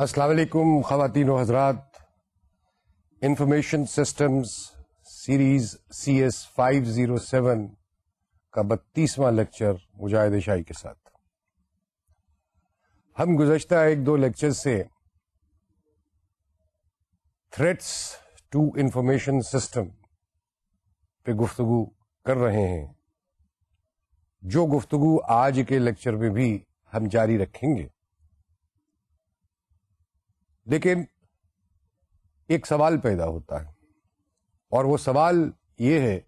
السلام علیکم خواتین و حضرات information systems series C S five zero seven کا بتیسواں لیکچر مجاہد شاہی کے ساتھ۔ ہم گزشتہ ایک دو لیکچر سے تھریٹس ٹو انفارمیشن سسٹم پہ گفتگو کر رہے ہیں۔ جو گفتگو آج کے لیکچر میں بھی ہم جاری رکھیں گے۔ لیکن ایک سوال پیدا ہوتا ہے اور وہ سوال یہ ہے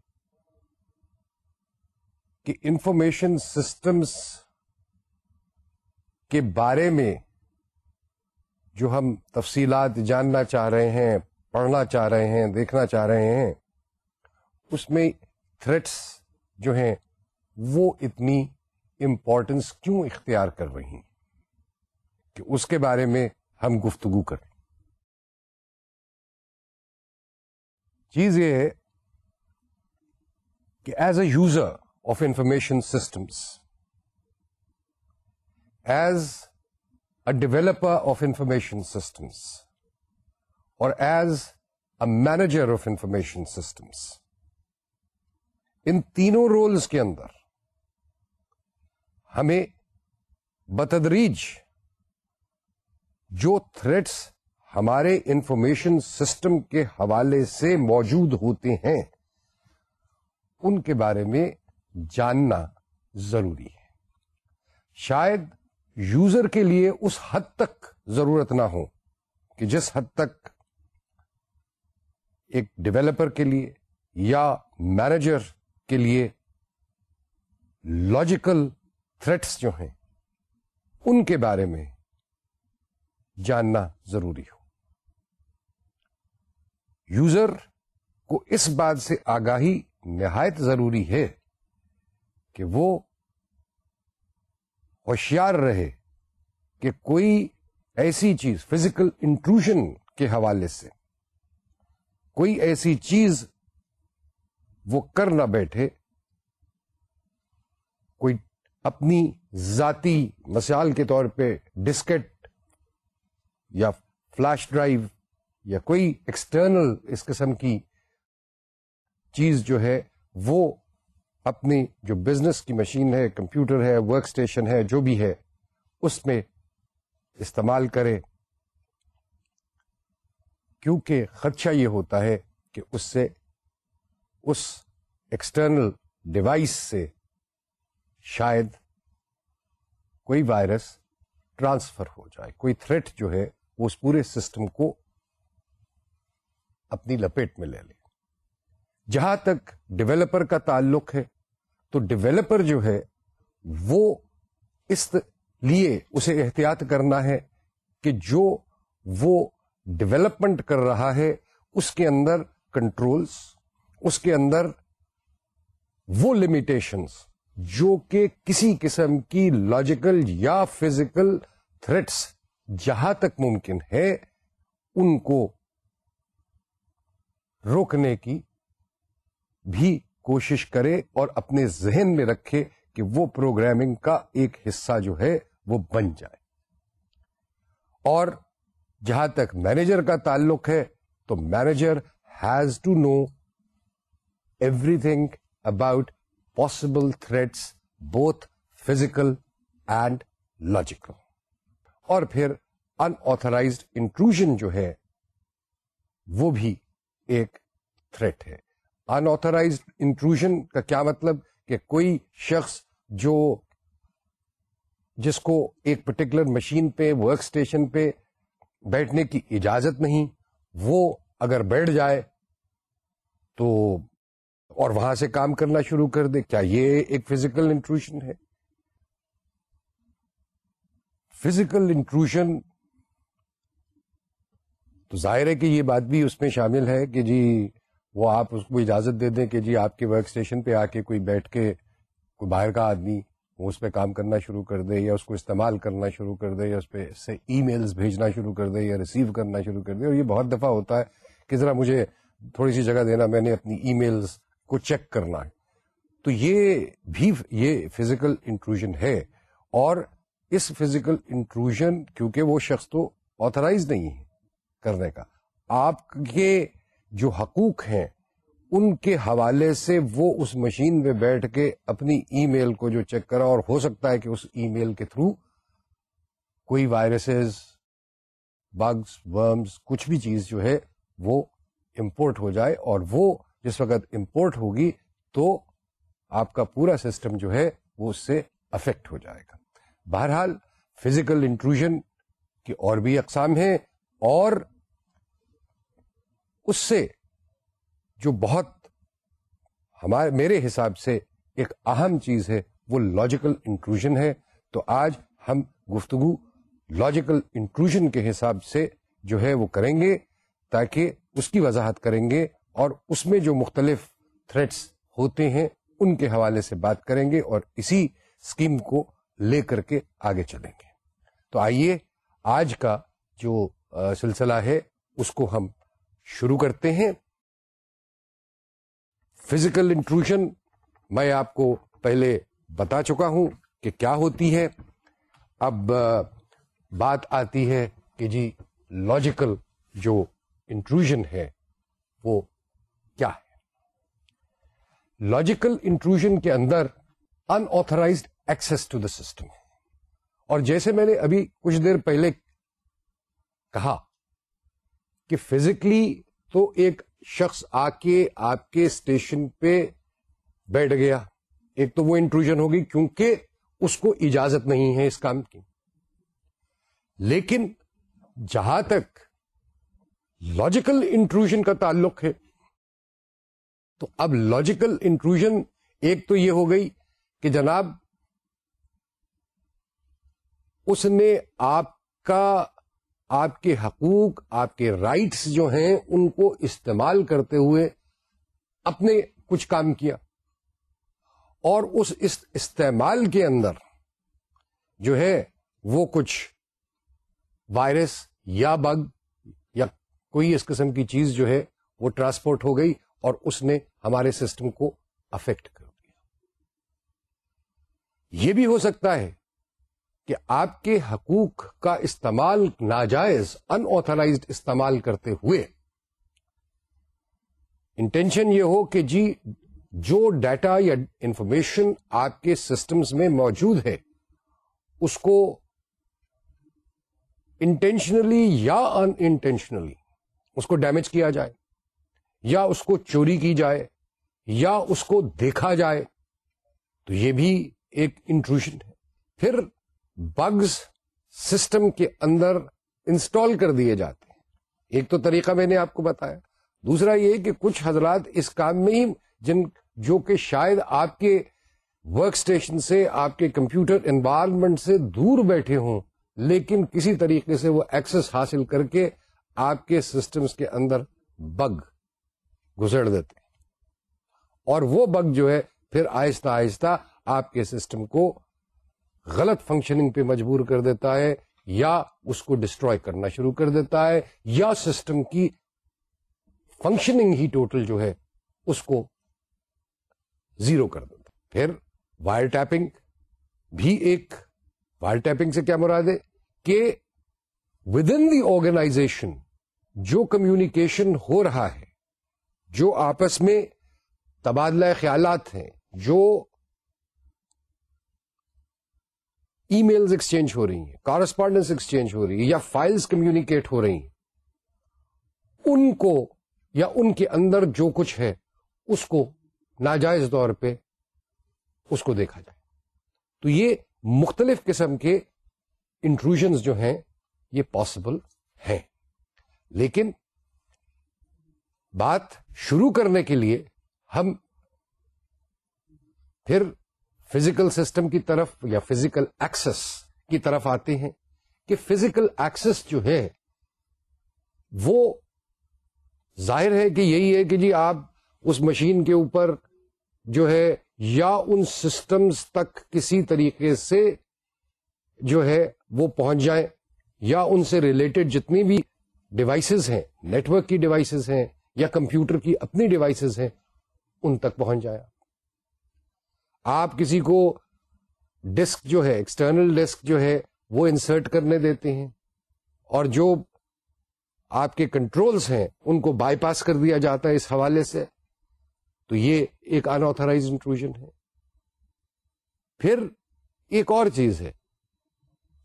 کہ انفارمیشن سسٹمز کے بارے میں جو ہم تفصیلات جاننا چاہ رہے ہیں، پڑھنا چاہ رہے ہیں، دیکھنا چاہ رہے ہیں، اس میں تھریٹس جو ہیں وہ اتنی امپورٹنس کیوں اختیار کر رہی ہیں؟ کہ اس کے بارے میں ہم گفتگو کریں چیز یہ ہے کہ as a user of information systems as a developer of information systems اور as a manager of information systems ان تینوں رولز کے اندر ہمیں بتدریج جو تھریٹس ہمارے انفارمیشن سسٹم کے حوالے سے موجود ہوتے ہیں، ان کے بارے میں جاننا ضروری ہے۔ شاید یوزر کے لیے اس حد تک ضرورت نہ ہو کہ جس حد تک ایک ڈیولپر کے لیے یا مینیجر کے لیے لاجیکل تھریٹس جو ہیں، ان کے بارے میں جاننا ضروری ہو۔ یوزر کو اس بات سے آگاہی نہایت ضروری ہے کہ وہ ہوشیار رہے کہ کوئی ایسی چیز فزیکل انٹروژن کے حوالے سے کوئی ایسی چیز وہ کر نہ بیٹھے، کوئی اپنی ذاتی مثال کے طور پہ ڈسکٹ یا فلش ڈرائیو یا کوئی ایکسٹرنل اس قسم کی چیز جو ہے، وہ اپنی جو بزنس کی مشین ہے کمپیوٹر ہے ورک اسٹیشن ہے، جو بھی ہے، اس میں استعمال کرے۔ کیونکہ خدشہ یہ ہوتا ہے کہ اس سے، اس ایکسٹرنل ڈیوائس سے شاید کوئی وائرس ٹرانسفر ہو جائے، کوئی تھریٹ جو ہے وہ اس پورے سسٹم کو اپنی لپیٹ میں لے لے۔ جہاں تک ڈیولپر کا تعلق ہے، تو ڈیولپر جو ہے، وہ اس لیے اسے احتیاط کرنا ہے کہ جو وہ ڈیولپمنٹ کر رہا ہے، اس کے اندر کنٹرولز، اس کے اندر وہ لمیٹیشنز جو کہ کسی قسم کی لاجیکل یا فزیکل تھریٹس جہاں تک ممکن ہے، ان کو روکنے کی بھی کوشش کرے اور اپنے ذہن میں رکھے کہ وہ پروگرامنگ کا ایک حصہ جو ہے، وہ بن جائے۔ اور جہاں تک مینیجر کا تعلق ہے، تو manager has to know everything about possible threats both physical and logical اور پھر انترائزڈ انکلوژن جو ہے، وہ بھی ایک تھریٹ ہے۔ انترائز انکلوژن کا کیا مطلب؟ کہ کوئی شخص جو، جس کو ایک پرٹیکولر مشین پہ ورک اسٹیشن پہ بیٹھنے کی اجازت نہیں، وہ اگر بیٹھ جائے تو اور وہاں سے کام کرنا شروع کر دے۔ کیا یہ ایک فزیکل انکلوژن ہے؟ فزیکل انکلوژن تو ظاہر ہے کہ یہ بات بھی اس میں شامل ہے کہ جی وہ آپ اس کو اجازت دے دیں کہ جی آپ کے ورک اسٹیشن پہ آ کے کوئی بیٹھ کے کوئی باہر کا آدمی وہ اس پہ کام کرنا شروع کر دے یا اس کو استعمال کرنا شروع کر دے یا اس پہ سے ای میلز بھیجنا شروع کر دے یا ریسیو کرنا شروع کر دے۔ اور یہ بہت دفعہ ہوتا ہے کہ ذرا مجھے تھوڑی سی جگہ دینا، میں نے اپنی ای میلز کو چیک کرنا ہے۔ تو یہ بھی یہ فزیکل انٹروژن ہے اور اس فزیکل انٹروژن کیونکہ وہ شخص تو آتھرائز نہیں ہے۔ کرنے کا۔ آپ کے جو حقوق ہیں، ان کے حوالے سے وہ اس مشین میں بیٹھ کے اپنی ای میل کو جو چیک کرا، اور ہو سکتا ہے کہ اس ای میل کے تھرو کوئی وائرسز بگس ورمز، کچھ بھی چیز جو ہے وہ امپورٹ ہو جائے، اور وہ جس وقت امپورٹ ہوگی تو آپ کا پورا سسٹم جو ہے وہ اس سے افیکٹ ہو جائے گا۔ بہرحال، فزیکل انٹروژن کی اور بھی اقسام ہیں، اور اس سے جو بہت ہمارے، میرے حساب سے ایک اہم چیز ہے، وہ لاجیکل انکلوژن ہے۔ تو آج ہم گفتگو لاجیکل انکلوژن کے حساب سے جو ہے وہ کریں گے تاکہ اس کی وضاحت کریں گے اور اس میں جو مختلف تھریٹس ہوتے ہیں، ان کے حوالے سے بات کریں گے اور اسی اسکیم کو لے کر کے آگے چلیں گے۔ تو آئیے، آج کا جو سلسلہ ہے، اس کو ہم شروع کرتے ہیں۔ فزیکل انٹروژن میں آپ کو پہلے بتا چکا ہوں کہ کیا ہوتی ہے۔ اب بات آتی ہے کہ جی لاجیکل جو انٹروژن ہے، وہ کیا ہے؟ لاجیکل انٹروژن کے اندر unauthorized access to the system اور جیسے میں نے ابھی کچھ دیر پہلے کہا کہ فزیکلی تو ایک شخص آ کے آپ کے اسٹیشن پہ بیٹھ گیا۔ ایک تو وہ انٹروژن ہوگی کیونکہ اس کو اجازت نہیں ہے اس کام کی۔ لیکن جہاں تک لاجیکل انٹروژن کا تعلق ہے، تو اب لاجیکل انٹروژن ایک تو یہ ہو گئی کہ جناب، اس نے آپ کا آپ کے حقوق، آپ کے رائٹس جو ہیں، ان کو استعمال کرتے ہوئے اپنے کچھ کام کیا۔ اور اس استعمال کے اندر جو ہے، وہ کچھ وائرس یا بگ یا کوئی اس قسم کی چیز جو ہے، وہ ٹرانسپورٹ ہو گئی اور اس نے ہمارے سسٹم کو افیکٹ کر دیا۔ یہ بھی ہو سکتا ہے کہ آپ کے حقوق کا استعمال ناجائز ان آتھرائزڈ استعمال کرتے ہوئے۔ انٹینشن یہ ہو کہ جی جو ڈیٹا یا انفارمیشن آپ کے سسٹمز میں موجود ہے، اس کو انٹینشنلی یا ان انٹینشنلی اس کو ڈیمیج کیا جائے، یا اس کو چوری کی جائے، یا اس کو دیکھا جائے، تو یہ بھی ایک انٹروشن ہے۔ پھر بگز سسٹم کے اندر انسٹال کر دیے جاتے ہیں۔ ایک تو طریقہ میں نے آپ کو بتایا۔ دوسرا یہ کہ کچھ حضرات اس کام میں ہی جن جو کہ شاید آپ کے ورک اسٹیشن سے، آپ کے کمپیوٹر انوائرمنٹ سے دور بیٹھے ہوں، لیکن کسی طریقے سے وہ ایکسس حاصل کر کے آپ کے سسٹمز کے اندر بگ گزر دیتے ہیں۔ اور وہ بگ جو ہے، پھر آہستہ آہستہ آپ کے سسٹم کو غلط فنکشننگ پہ مجبور کر دیتا ہے، یا اس کو ڈسٹروائے کرنا شروع کر دیتا ہے، یا سسٹم کی فنکشننگ ہی ٹوٹل جو ہے، اس کو زیرو کر دیتا پھر وائر ٹیپنگ بھی ایک وائر ٹیپنگ سے کیا مراد ہے؟ کہ ود ان دی آرگنائزیشن جو کمیونیکیشن ہو رہا ہے، جو آپس میں تبادلہ خیالات ہیں، جو ای میلز ایکسچینج ہو رہی ہیں، کارسپونڈنس ایکسچینج ہو رہی ہے یا فائلز کمیونیکیٹ ہو رہی ہیں۔ ان کو یا ان کے اندر جو کچھ ہے، اس کو ناجائز طور پہ اس کو دیکھا جائے۔ تو یہ مختلف قسم کے انٹروژنز جو ہیں، یہ پاسبل ہیں۔ لیکن بات شروع کرنے کے لیے ہم پھر فزیکل سسٹم کی طرف یا فزیکل ایکسس کی طرف آتے ہیں کہ فزیکل ایکسس جو ہے وہ ظاہر ہے کہ یہی ہے کہ جی آپ اس مشین کے اوپر جو ہے یا ان سسٹمز تک کسی طریقے سے جو ہے وہ پہنچ جائیں یا ان سے ریلیٹڈ جتنی بھی ڈیوائسز ہیں، نیٹورک کی ڈیوائسز ہیں یا کمپیوٹر کی اپنی ڈیوائسز ہیں، ان تک پہنچ جائے آپ کسی کو ڈسک جو ہے ایکسٹرنل ڈسک جو ہے، وہ انسرٹ کرنے دیتے ہیں اور جو آپ کے کنٹرولز ہیں، ان کو بائی پاس کر دیا جاتا ہے اس حوالے سے۔ تو یہ ایک انترائز انٹروژن ہے۔ پھر ایک اور چیز ہے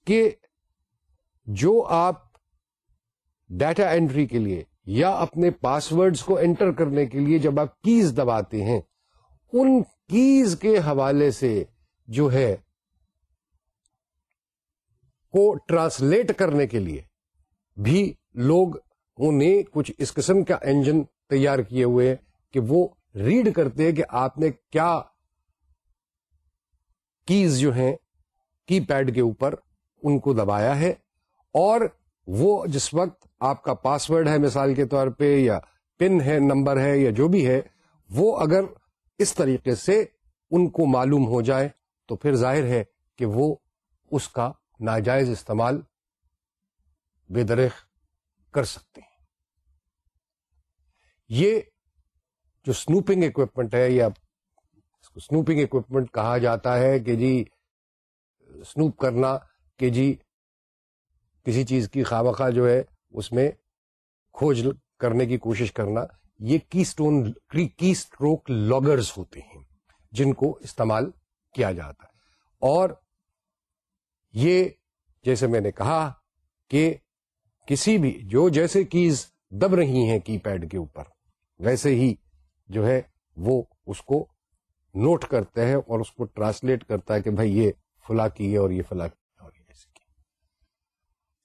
کہ جو آپ ڈیٹا انٹری کے لیے یا اپنے پاسورڈز کو انٹر کرنے کے لیے جب آپ کیز دباتے ہیں ان کیز کے حوالے سے جو ہے، کو ٹرانسلیٹ کرنے کے لیے بھی لوگ نے کچھ اس قسم کا انجن تیار کیے ہوئے ہیں کہ وہ ریڈ کرتے ہیں کہ آپ نے کیا کیز جو ہیں، کی پیڈ کے اوپر ان کو دبایا ہے اور وہ جس وقت آپ کا پاسورڈ ہے مثال کے طور پہ یا پن ہے، نمبر ہے یا جو بھی ہے، وہ اگر اس طریقے سے ان کو معلوم ہو جائے تو پھر ظاہر ہے کہ وہ اس کا ناجائز استعمال بے درخ کر سکتے ہیں۔ یہ جو سنوپنگ اکوپمنٹ ہے یا سنوپنگ اکوپمنٹ کہا جاتا ہے کہ جی سنوپ کرنا کہ جی کسی چیز کی خواہ جو ہے اس میں کھوج کرنے کی کوشش کرنا یہ کی اسٹون کی اسٹروک لاگرز ہوتے ہیں، جن کو استعمال کیا جاتا ہے۔ اور یہ جیسے میں نے کہا کہ کسی بھی، جو جیسے کیز دب رہی ہیں کی پیڈ کے اوپر، ویسے ہی جو ہے وہ اس کو نوٹ کرتا ہے اور اس کو ٹرانسلیٹ کرتا ہے کہ بھائی یہ فلا کی ہے اور یہ فلا کی اور یہ ایسے کی۔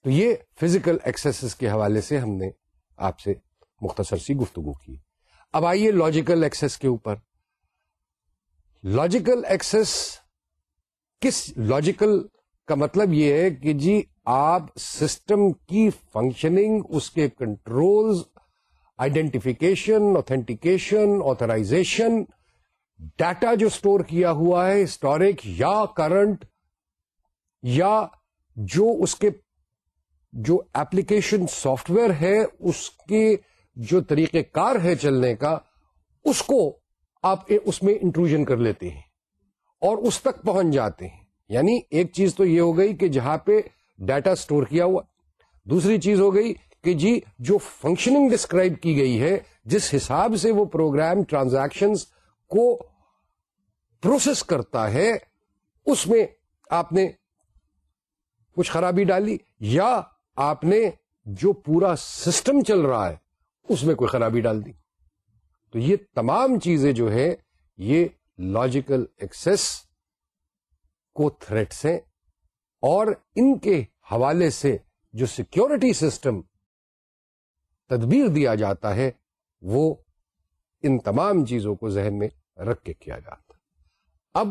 تو یہ فزیکل ایکسیس کے حوالے سے ہم نے آپ سے مختصر سی گفتگو کی۔ اب آئیے لاجیکل ایکسس کے اوپر۔ لاجیکل ایکسس کس لاجیکل کا مطلب یہ ہے کہ جی آپ سسٹم کی فنکشننگ اس کے controls identification authentication authorization data جو اسٹور کیا ہوا ہے ہسٹورک یا کرنٹ یا جو اس کے، جو ایپلیکیشن سافٹ ویئر ہے، اس کے جو طریقہ کار ہے چلنے کا، اس کو آپ اس میں انٹروژن کر لیتے ہیں اور اس تک پہنچ جاتے ہیں۔ یعنی ایک چیز تو یہ ہو گئی کہ جہاں پہ ڈیٹا سٹور کیا ہوا، دوسری چیز ہو گئی کہ جی جو فنکشننگ ڈسکرائب کی گئی ہے، جس حساب سے وہ پروگرام ٹرانزیکشن کو پروسیس کرتا ہے، اس میں آپ نے کچھ خرابی ڈالی یا آپ نے جو پورا سسٹم چل رہا ہے اس میں کوئی خرابی ڈال دی۔ تو یہ تمام چیزیں جو ہے یہ لاجیکل ایکسس کو تھریٹس ہیں اور ان کے حوالے سے جو سیکورٹی سسٹم تدبیر دیا جاتا ہے، وہ ان تمام چیزوں کو ذہن میں رکھ کے کیا جاتا۔ اب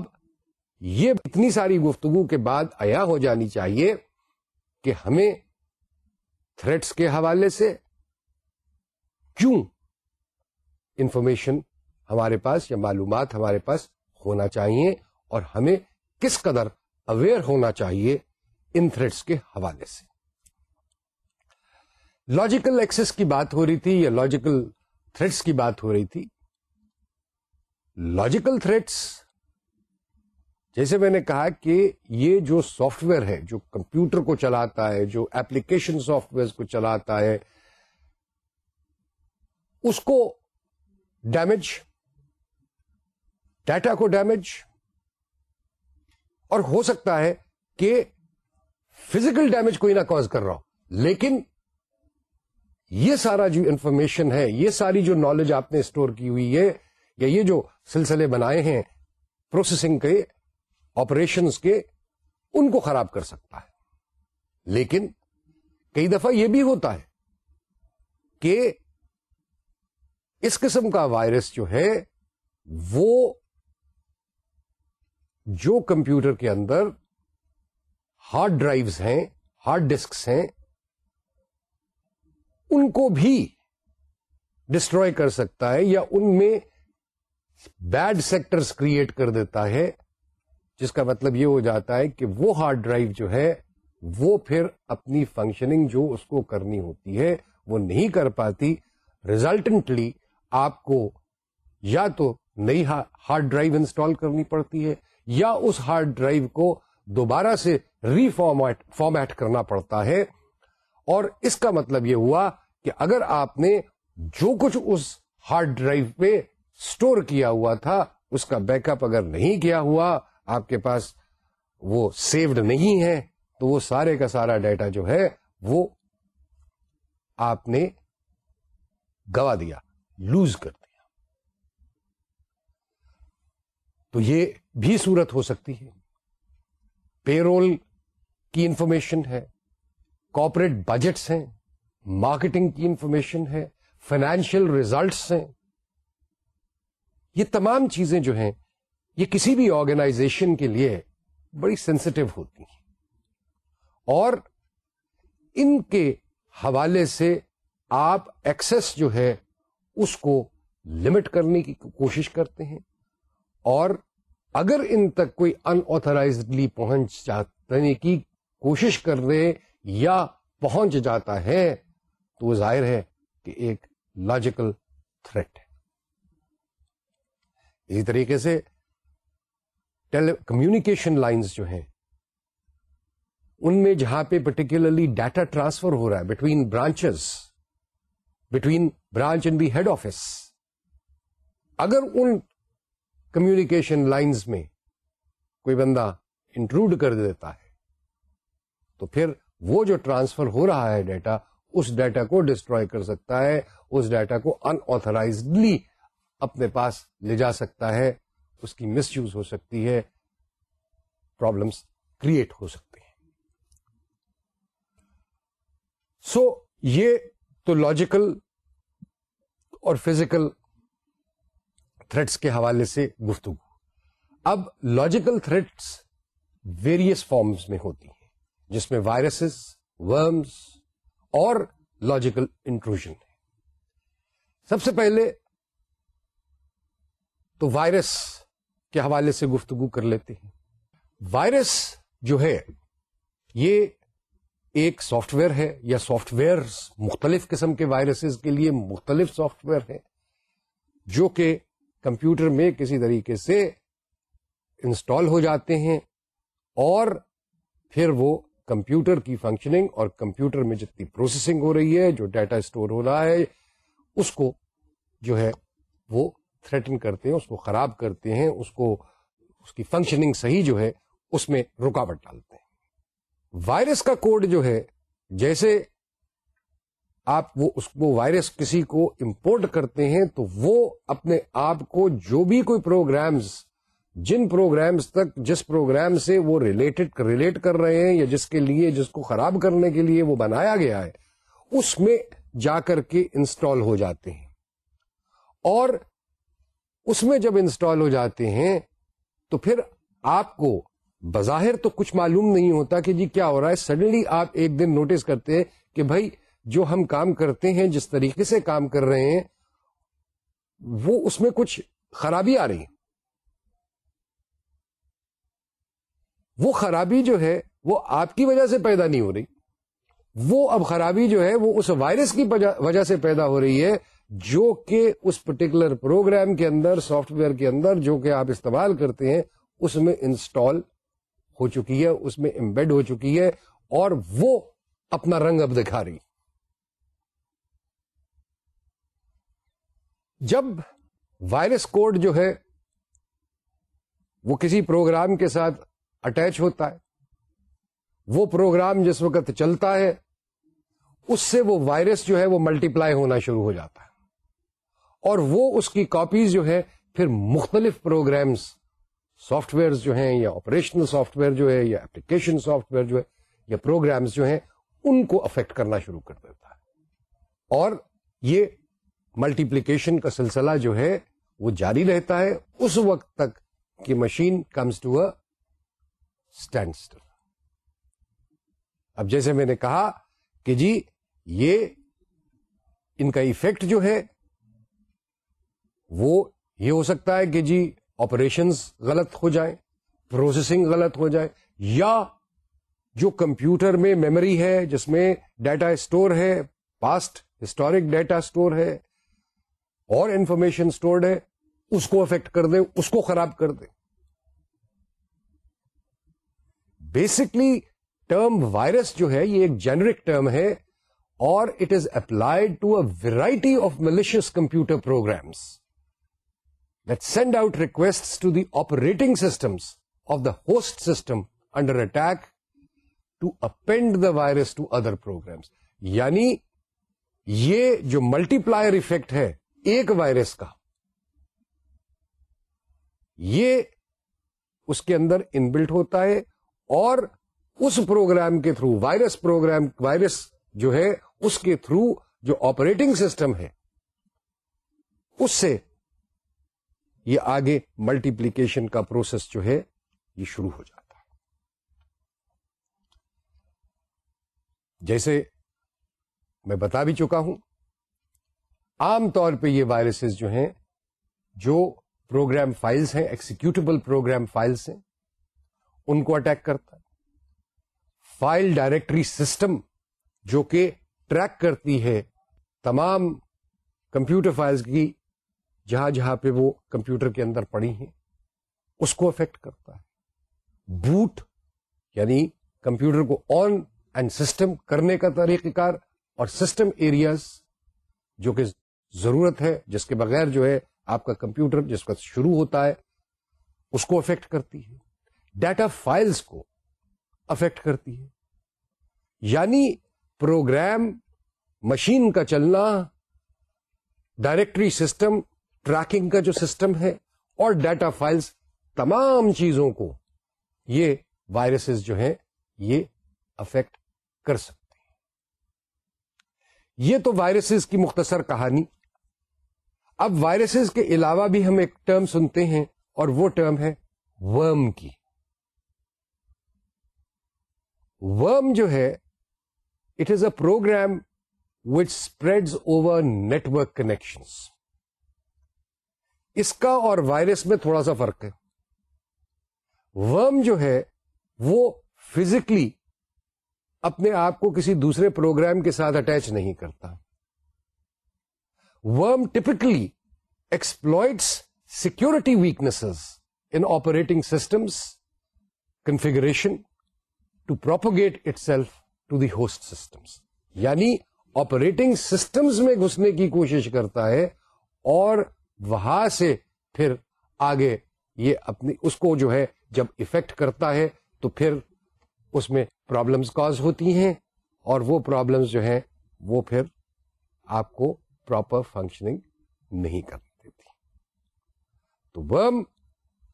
یہ اتنی ساری گفتگو کے بعد آیا ہو جانی چاہیے کہ ہمیں تھریٹس کے حوالے سے کیوں انفارمیشن ہمارے پاس یا معلومات ہمارے پاس ہونا چاہیے اور ہمیں کس قدر اویئر ہونا چاہیے ان تھریٹس کے حوالے سے؟ لاجیکل ایکسس کی بات ہو رہی تھی یا لاجیکل تھریٹس کی بات ہو رہی تھی؟ لاجیکل تھریٹس جیسے میں نے کہا کہ یہ جو سافٹ ویئر ہے، جو کمپیوٹر کو چلاتا ہے، جو ایپلیکیشن سافٹ ویئر کو چلاتا ہے اس کو ڈیمیج ڈیٹا کو ڈیمیج اور ہو سکتا ہے کہ فزیکل ڈیمیج کوئی نہ کاز کر رہا ہو۔ لیکن یہ سارا جو انفارمیشن ہے، یہ ساری جو نالج آپ نے اسٹور کی ہوئی ہے، یا یہ جو سلسلے بنائے ہیں پروسیسنگ کے آپریشنس کے، ان کو خراب کر سکتا ہے۔ لیکن کئی دفعہ یہ بھی ہوتا ہے کہ اس قسم کا وائرس جو ہے، وہ جو کمپیوٹر کے اندر ہارڈ ڈرائیوز ہیں، ہارڈ ڈسکس ہیں، ان کو بھی ڈسٹروائے کر سکتا ہے یا ان میں بیڈ سیکٹرز کریٹ کر دیتا ہے، جس کا مطلب یہ ہو جاتا ہے کہ وہ ہارڈ ڈرائیو جو ہے، وہ پھر اپنی فنکشننگ جو اس کو کرنی ہوتی ہے، وہ نہیں کر پاتی ریزلٹنٹلی آپ کو یا تو نئی ہارڈ ڈرائیو انسٹال کرنی پڑتی ہے یا اس ہارڈ ڈرائیو کو دوبارہ سے ری فارمیٹ کرنا پڑتا ہے۔ اور اس کا مطلب یہ ہوا کہ اگر آپ نے جو کچھ اس ہارڈ ڈرائیو پہ اسٹور کیا ہوا تھا، اس کا بیک اپ اگر نہیں کیا ہوا، آپ کے پاس وہ سیوڈ نہیں ہے، تو وہ سارے کا سارا ڈیٹا جو ہے، وہ آپ نے گوا دیا۔ لوز کر دیا تو یہ بھی صورت ہو سکتی ہے۔ پے رول کی انفارمیشن ہے۔ کارپوریٹ بجٹس ہیں۔ مارکیٹنگ کی انفارمیشن ہے۔ فائنینشیل ریزلٹس ہیں۔ یہ تمام چیزیں جو ہیں، یہ کسی بھی آرگنائزیشن کے لیے بڑی سینسٹو ہوتی ہیں۔ اور ان کے حوالے سے آپ ایکسس جو ہے اس کو لمٹ کرنے کی کوشش کرتے ہیں اور اگر ان تک کوئی انترائزڈلی پہنچ جانے کی کوشش کر رہے یا پہنچ جاتا ہے تو وہ ظاہر ہے کہ ایک لاجیکل تھریٹ ہے۔ اسی طریقے سے ٹیلی کمیونیکیشن لائنز جو ہیں، ان میں جہاں پہ پرٹیکولرلی ڈیٹا ٹرانسفر ہو رہا ہے between branches between branch and the head office اگر ان کمیونیکیشن لائنز میں کوئی بندہ انکلوڈ کر دیتا ہے تو پھر وہ جو ٹرانسفر ہو رہا ہے ڈیٹا اس ڈیٹا کو ڈسٹروائے کر سکتا ہے اس ڈیٹا کو انترائزڈلی اپنے پاس لے جا سکتا ہے اس کی مس یوز ہو سکتی ہے پرابلمس کریٹ ہو سکتے ہیں سو so, یہ تو لاجیکل اور فزیکل تھریٹس کے حوالے سے گفتگو۔ اب لاجیکل تھریٹس ویریس فارمز میں ہوتی ہیں، جس میں وائرسز ورمز اور لاجیکل انٹروژن ہے سب سے پہلے تو وائرس کے حوالے سے گفتگو کر لیتے ہیں۔ وائرس جو ہے، یہ ایک سافٹ ویئر ہے یا سافٹ ویئر مختلف قسم کے وائرسز کے لیے مختلف سافٹ ویئر ہے جو کہ کمپیوٹر میں کسی طریقے سے انسٹال ہو جاتے ہیں اور پھر وہ کمپیوٹر کی فنکشننگ اور کمپیوٹر میں جتنی پروسیسنگ ہو رہی ہے، جو ڈیٹا اسٹور ہو رہا ہے، اس کو جو ہے وہ تھریٹن کرتے ہیں، اس کو خراب کرتے ہیں، اس کو، اس کی فنکشننگ صحیح جو ہے، اس میں رکاوٹ ڈالتے ہیں۔ وائرس کا کوڈ جو ہے، جیسے آپ وہ اس کو وائرس کسی کو امپورٹ کرتے ہیں، تو وہ اپنے آپ کو جو بھی کوئی پروگرامز، جن پروگرامز تک، جس پروگرام سے وہ ریلیٹڈ ریلیٹ کر رہے ہیں، یا جس کے لیے، جس کو خراب کرنے کے لیے وہ بنایا گیا ہے، اس میں جا کر کے انسٹال ہو جاتے ہیں۔ اور اس میں جب انسٹال ہو جاتے ہیں، تو پھر آپ کو بظاہر تو کچھ معلوم نہیں ہوتا کہ جی کیا ہو رہا ہے۔ سڈنلی آپ ایک دن نوٹس کرتے ہیں کہ بھائی جو ہم کام کرتے ہیں، جس طریقے سے کام کر رہے ہیں، وہ اس میں کچھ خرابی آ رہی ہے۔ وہ خرابی جو ہے، وہ آپ کی وجہ سے پیدا نہیں ہو رہی۔ وہ اب خرابی جو ہے، وہ اس وائرس کی وجہ سے پیدا ہو رہی ہے، جو کہ اس پرٹیکولر پروگرام کے اندر سافٹ ویئر کے اندر، جو کہ آپ استعمال کرتے ہیں، اس میں انسٹال ہو چکی ہے، اس میں امبیڈ ہو چکی ہے اور وہ اپنا رنگ اب دکھا رہی۔ جب وائرس کوڈ جو ہے، وہ کسی پروگرام کے ساتھ اٹیچ ہوتا ہے، وہ پروگرام جس وقت چلتا ہے، اس سے وہ وائرس جو ہے، وہ ملٹی پلائی ہونا شروع ہو جاتا ہے۔ اور وہ اس کی کاپیز جو ہے پھر مختلف پروگرامز سافٹ ویئر جو ہیں یا آپریشنل سافٹ ویئر جو ہے یا اپلیکیشن سافٹ ویئر جو ہے یا پروگرامز جو ہیں، ان کو افیکٹ کرنا شروع کر دیتا ہے۔ اور یہ ملٹیپلیکیشن کا سلسلہ جو ہے، وہ جاری رہتا ہے۔ اس وقت تک کہ machine comes to a standstill اب جیسے میں نے کہا کہ جی یہ ان کا ایفیکٹ جو ہے، وہ یہ ہو سکتا ہے کہ جی آپریشنز غلط ہو جائیں پروسیسنگ غلط ہو جائے یا جو کمپیوٹر میں میموری ہے، جس میں ڈیٹا اسٹور ہے پاسٹ ہسٹورک ڈیٹا اسٹور ہے، اور انفارمیشن اسٹورڈ ہے، اس کو افیکٹ کر دے اس کو خراب کر دے بیسکلی ٹرم وائرس جو ہے، یہ ایک جینرک ٹرم ہے or it is applied to a variety of malicious computer programs that send out requests to the operating systems of the host system under attack to append the virus to other programs. یعنی یہ جو multiplier effect ہے ایک virus کا یہ اس کے اندر انبلٹ ہوتا ہے اور اس پروگرام کے تھرو وائرس پروگرام وائرس جو ہے اس کے تھرو جو آپریٹنگ سسٹم ہے اس سے یہ آگے ملٹیپلیکیشن کا پروسیس جو ہے، یہ شروع ہو جاتا ہے۔ جیسے میں بتا بھی چکا ہوں، عام طور پہ یہ وائرسز جو ہیں، جو پروگرام فائلز ہیں ایکسیکیوٹیبل پروگرام فائلز ہیں، ان کو اٹیک کرتا ہے۔ فائل ڈائریکٹری سسٹم جو کہ ٹریک کرتی ہے تمام کمپیوٹر فائلز کی جہاں جہاں پہ وہ کمپیوٹر کے اندر پڑی ہیں، اس کو افیکٹ کرتا ہے۔ بوٹ یعنی کمپیوٹر کو آن اینڈ سسٹم کرنے کا طریقہ کار اور سسٹم ایریاز جو کہ ضرورت ہے، جس کے بغیر جو ہے آپ کا کمپیوٹر جس وقت شروع ہوتا ہے، اس کو افیکٹ کرتی ہے۔ ڈیٹا فائلز کو افیکٹ کرتی ہے۔ یعنی پروگرام مشین کا چلنا، ڈائریکٹری سسٹم ٹریکنگ کا جو سسٹم ہے اور ڈیٹا فائلز تمام چیزوں کو یہ وائرسز جو ہیں یہ افیکٹ کر سکتے ہیں۔ یہ تو وائرسز کی مختصر کہانی۔ اب وائرسز کے علاوہ بھی ہم ایک ٹرم سنتے ہیں اور وہ ٹرم ہے ورم کی۔ ورم جو ہے it is a program which spread over network connection اس کا اور وائرس میں تھوڑا سا فرق ہے۔ ورم جو ہے، وہ فزیکلی اپنے آپ کو کسی دوسرے پروگرام کے ساتھ اٹیچ نہیں کرتا۔ Worm typically exploits security weaknesses in operating systems configuration to propagate itself to the host systems یعنی آپریٹنگ سسٹمز میں گھسنے کی کوشش کرتا ہے اور وہاں سے پھر آگے یہ اپنی، اس کو جو ہے جب افیکٹ کرتا ہے تو پھر اس میں پرابلمس کاز ہوتی ہیں اور وہ پرابلمس جو ہیں وہ پھر آپ کو پراپر فنکشننگ نہیں کر دیتی۔ تو ورم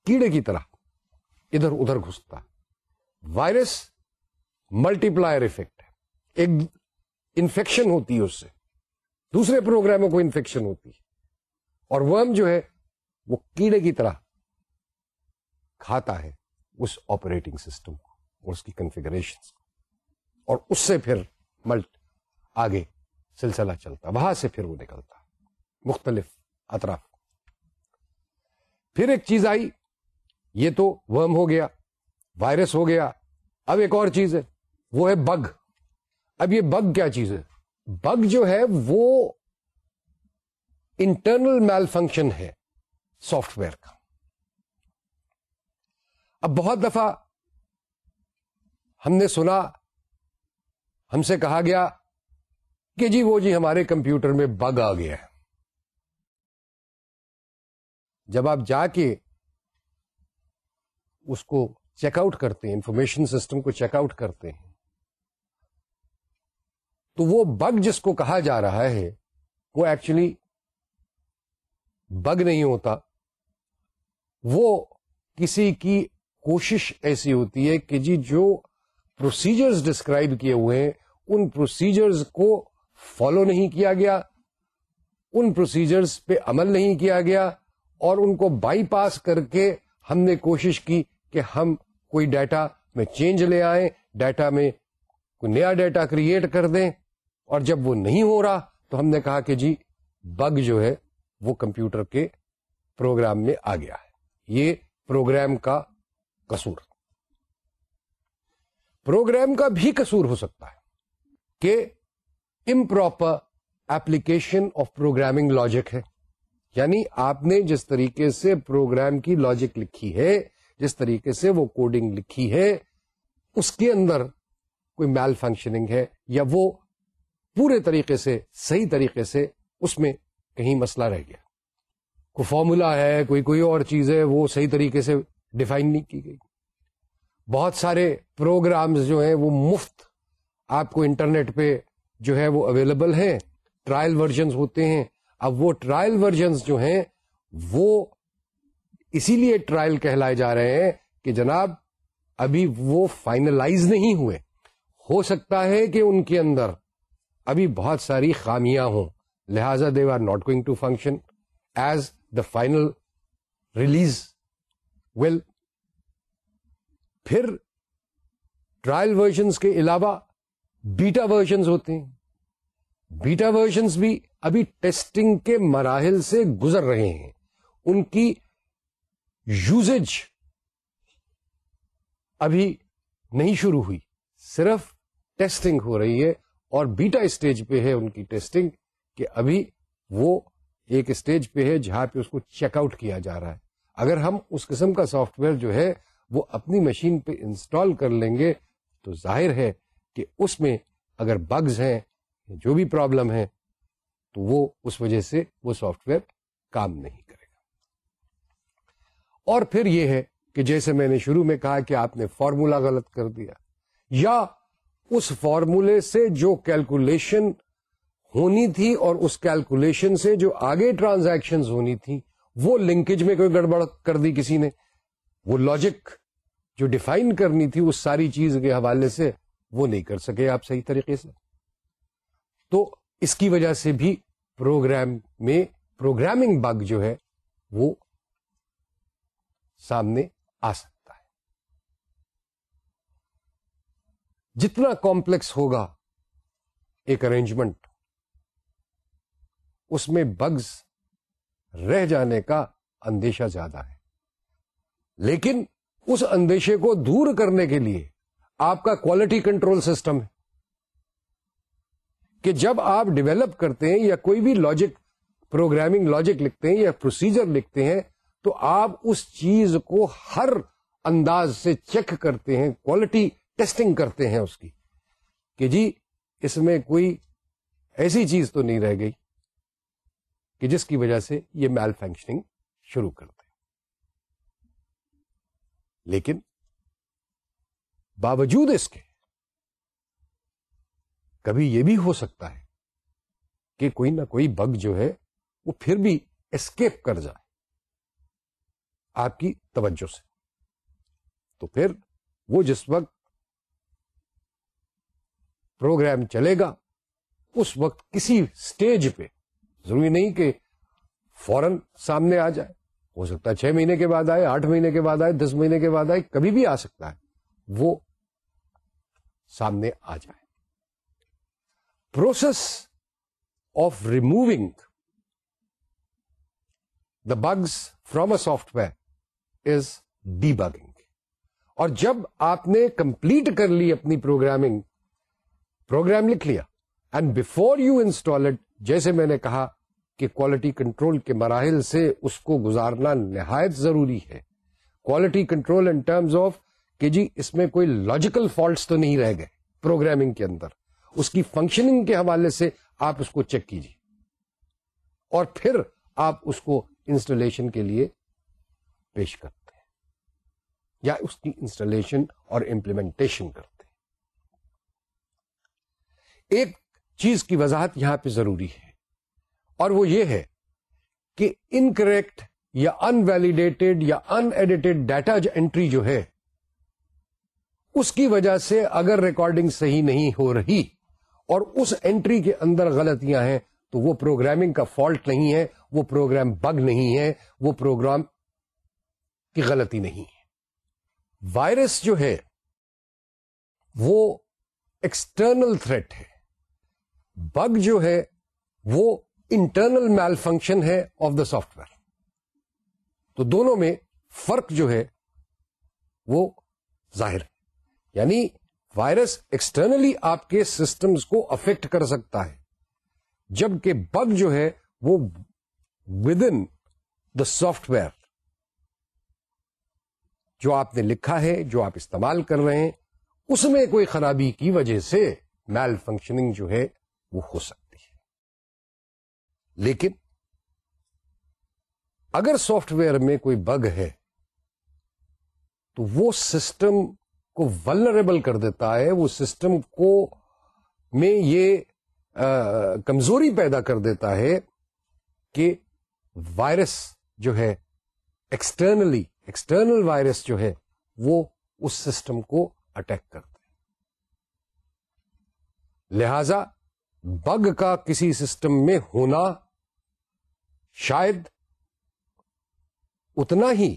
کیڑے کی طرح ادھر ادھر گھستا وائرس ملٹی پلائر افیکٹ ہے۔ ایک انفیکشن ہوتی ہے اس سے۔ دوسرے پروگراموں کو انفیکشن ہوتی ہے۔ اور ورم جو ہے، وہ کیڑے کی طرح کھاتا ہے اس آپریٹنگ سسٹم کو اور اس کی کنفیگریشن اور اس سے پھر ملٹ آگے سلسلہ چلتا، وہاں سے پھر وہ نکلتا، مختلف اطراف پھر ایک چیز آئی، یہ تو ورم ہو گیا، وائرس ہو گیا۔ اب ایک اور چیز ہے، وہ ہے بگ۔ اب یہ بگ کیا چیز ہے؟ بگ جو ہے، وہ انٹرنل میل فنکشن ہے سافٹ ویئر کا۔ اب بہت دفعہ ہم نے سنا، ہم سے کہا گیا کہ جی وہ جی ہمارے کمپیوٹر میں بگ آ گیا ہے۔ جب آپ جا کے اس کو چیک آؤٹ کرتے ہیں، انفارمیشن سسٹم کو چیک آؤٹ کرتے ہیں، تو وہ بگ جس کو کہا جا رہا ہے، وہ ایکچولی بگ نہیں ہوتا۔ وہ کسی کی کوشش ایسی ہوتی ہے کہ جی جو پروسیجرز ڈسکرائب کیے ہوئے ہیں، ان پروسیجرز کو فالو نہیں کیا گیا، ان پروسیجرز پہ عمل نہیں کیا گیا، اور ان کو بائی پاس کر کے ہم نے کوشش کی کہ ہم کوئی ڈیٹا میں چینج لے آئیں ڈیٹا میں کوئی نیا ڈیٹا کریٹ کر دیں۔ اور جب وہ نہیں ہو رہا تو ہم نے کہا کہ جی بگ جو ہے وہ کمپیوٹر کے پروگرام میں آ گیا ہے۔ یہ پروگرام کا قصور۔ پروگرام کا بھی قصور ہو سکتا ہے کہ improper application of programming logic ہے۔ یعنی آپ نے جس طریقے سے پروگرام کی لاجک لکھی ہے، جس طریقے سے وہ کوڈنگ لکھی ہے، اس کے اندر کوئی میل فنکشننگ ہے یا وہ پورے طریقے سے، صحیح طریقے سے اس میں کہیں مسئلہ رہ گیا۔ کوئی فارمولا ہے، کوئی کوئی اور چیز ہے، وہ صحیح طریقے سے ڈیفائن نہیں کی گئی۔ بہت سارے پروگرامز جو ہیں، وہ مفت آپ کو انٹرنیٹ پہ جو ہے، وہ اویلیبل ہیں۔ ٹرائل ورژنز ہوتے ہیں۔ اب وہ ٹرائل ورژنز جو ہیں، وہ اسی لیے ٹرائل کہلائے جا رہے ہیں کہ جناب، ابھی وہ فائنلائز نہیں ہوئے۔ ہو سکتا ہے کہ ان کے اندر ابھی بہت ساری خامیاں ہوں۔ لہذا they are not going to function as the final release will پھر ٹرائل ورژنس کے علاوہ بیٹا ورژنس ہوتے ہیں۔ بیٹا ورژنس بھی ابھی ٹیسٹنگ کے مراحل سے گزر رہے ہیں۔ ان کی یوزج ابھی نہیں شروع ہوئی۔ صرف ٹیسٹنگ ہو رہی ہے اور بیٹا اسٹیج پہ ہے ان کی ٹیسٹنگ کہ ابھی وہ ایک اسٹیج پہ ہے جہاں پہ اس کو چیک آؤٹ کیا جا رہا ہے۔ اگر ہم اس قسم کا سافٹ ویئر جو ہے وہ اپنی مشین پہ انسٹال کر لیں گے تو ظاہر ہے کہ اس میں اگر بگز ہیں، جو بھی پرابلم ہے تو وہ اس وجہ سے وہ سافٹ ویئر کام نہیں کرے گا۔ اور پھر یہ ہے کہ جیسے میں نے شروع میں کہا کہ آپ نے فارمولا غلط کر دیا، یا اس فارمولے سے جو کیلکولیشن ہونی تھی اور اس کیلکولیشن سے جو آگے ٹرانزیکشن ہونی تھی، وہ لنکیج میں کوئی گڑبڑ کر دی کسی نے۔ وہ لاجک جو ڈیفائن کرنی تھی اس ساری چیز کے حوالے سے وہ نہیں کر سکے آپ صحیح طریقے سے۔ تو اس کی وجہ سے بھی پروگرام میں پروگرامنگ بگ جو ہے وہ سامنے آ سکتا ہے۔ جتنا کمپلیکس ہوگا ایک ارینجمنٹ اس میں بگز رہ جانے کا اندیشہ زیادہ ہے۔ لیکن اس اندیشے کو دور کرنے کے لیے آپ کا کوالٹی کنٹرول سسٹم ہے۔ کہ جب آپ ڈیولپ کرتے ہیں یا کوئی بھی لاجک پروگرامنگ لاجک لکھتے ہیں یا پروسیجر لکھتے ہیں، تو آپ اس چیز کو ہر انداز سے چیک کرتے ہیں کوالٹی ٹیسٹنگ کرتے ہیں اس کی۔ کہ جی اس میں کوئی ایسی چیز تو نہیں رہ گئی۔ کہ جس کی وجہ سے یہ میل فنکشننگ شروع کرتے لیکن باوجود اس کے کبھی یہ بھی ہو سکتا ہے کہ کوئی نہ کوئی بگ جو ہے وہ پھر بھی اسکیپ کر جائے آپ کی توجہ سے۔ تو پھر وہ جس وقت پروگرام چلے گا، اس وقت کسی سٹیج پہ ضروری نہیں کہ فورن سامنے آ جائے۔ ہو سکتا ہے چھ مہینے کے بعد آئے، آٹھ مہینے کے بعد آئے، دس مہینے کے بعد آئے، کبھی بھی آ سکتا ہے، وہ سامنے آ جائے۔ Process of removing the bugs from a software is debugging اور جب آپ نے کمپلیٹ کر لی اپنی پروگرامنگ پروگرام لکھ لیا اینڈ بفور یو انسٹال جیسے میں نے کہا کہ کوالٹی کنٹرول کے مراحل سے اس کو گزارنا نہایت ضروری ہے۔ Quality control in terms of کہ جی اس میں کوئی لاجیکل فالٹس تو نہیں رہ گئے پروگرامنگ کے اندر۔ اس کی فنکشننگ کے حوالے سے آپ اس کو چیک کیجیے۔ اور پھر آپ اس کو انسٹالیشن کے لیے پیش کرتے ہیں۔ یا اس کی انسٹالیشن اور امپلیمنٹیشن کرتے ہیں۔ ایک چیز کی وضاحت یہاں پہ ضروری ہے۔ اور وہ یہ ہے کہ انکریکٹ یا انویلیڈیٹڈ یا ان ایڈیٹڈ ڈیٹا انٹری جو ہے، اس کی وجہ سے اگر ریکارڈنگ صحیح نہیں ہو رہی اور اس انٹری کے اندر غلطیاں ہیں تو وہ پروگرامنگ کا فالٹ نہیں ہے، وہ پروگرام بگ نہیں ہے، وہ پروگرام کی غلطی نہیں ہے۔ وائرس جو ہے وہ ایکسٹرنل تھریٹ ہے۔ بگ جو ہے وہ internal malfunction of the software where تو دونوں میں فرق جو ہے وہ ظاہر ہے۔ یعنی وائرس ایکسٹرنلی آپ کے سسٹمز کو افیکٹ کر سکتا ہے۔ جبکہ بگ جو ہے وہ within the soft where جو آپ نے لکھا ہے، جو آپ استعمال کر رہے ہیں، اس میں کوئی خرابی کی وجہ سے میل فنکشننگ جو ہے وہ ہو سکتی لیکن اگر سافٹ ویئر میں کوئی بگ ہے تو وہ سسٹم کو ولنریبل کر دیتا ہے، وہ سسٹم کو میں یہ کمزوری پیدا کر دیتا ہے کہ وائرس جو ہے ایکسٹرنلی ایکسٹرنل وائرس جو ہے، وہ اس سسٹم کو اٹیک کرتے لہذا بگ کا کسی سسٹم میں ہونا شاید اتنا ہی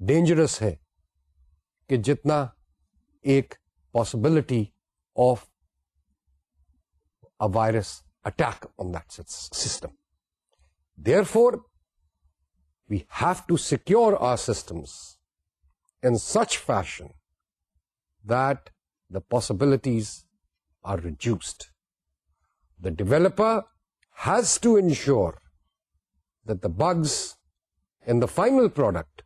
ڈینجرس ہے کہ جتنا ایک possibility of a virus attack on that system therefore we have to secure our systems in such fashion that the possibilities are reduced. The developer has to ensure that the bugs in the final product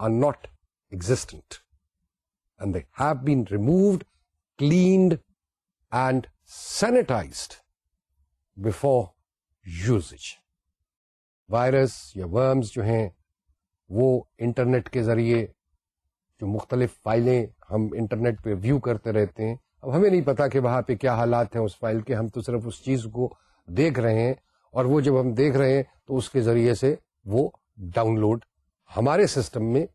are not existent, and they have been removed, cleaned, and sanitized before usage. Virus یا worms جو ہیں وہ internet کے ذریعے جو مختلف فائلیں ہم انٹرنیٹ پہ ویو کرتے رہتے ہیں اب ہمیں نہیں پتا کہ وہاں پہ کیا حالات ہیں اس فائل کے ہم تو صرف اس چیز کو دیکھ رہے ہیں اور وہ جب ہم دیکھ رہے ہیں تو اس کے ذریعے سے وہ ڈاؤن لوڈ ہمارے سسٹم میں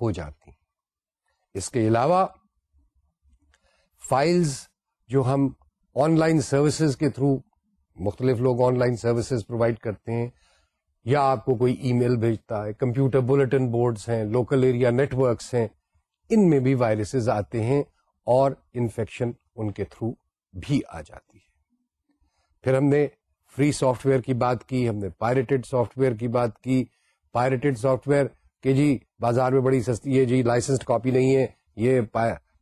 ہو جاتی ہیں۔ اس کے علاوہ فائلز جو ہم آن لائن سروسز کے تھرو مختلف لوگ آن لائن سروسز پرووائڈ کرتے ہیں یا آپ کو کوئی ای میل بھیجتا ہے، کمپیوٹر بلٹن بورڈز ہیں، لوکل ایریا نیٹورکس ہیں، ان میں بھی وائرسز آتے ہیں اور انفیکشن ان کے تھرو بھی آ جاتی ہے۔ پھر ہم نے فری سافٹ ویئر کی بات کی، ہم نے پائرٹیڈ سافٹ ویئر کی بات کی۔ پائرٹیڈ سافٹ ویئر کہ جی بازار میں بڑی سستی ہے جی لائسنسڈ کاپی نہیں ہے۔ یہ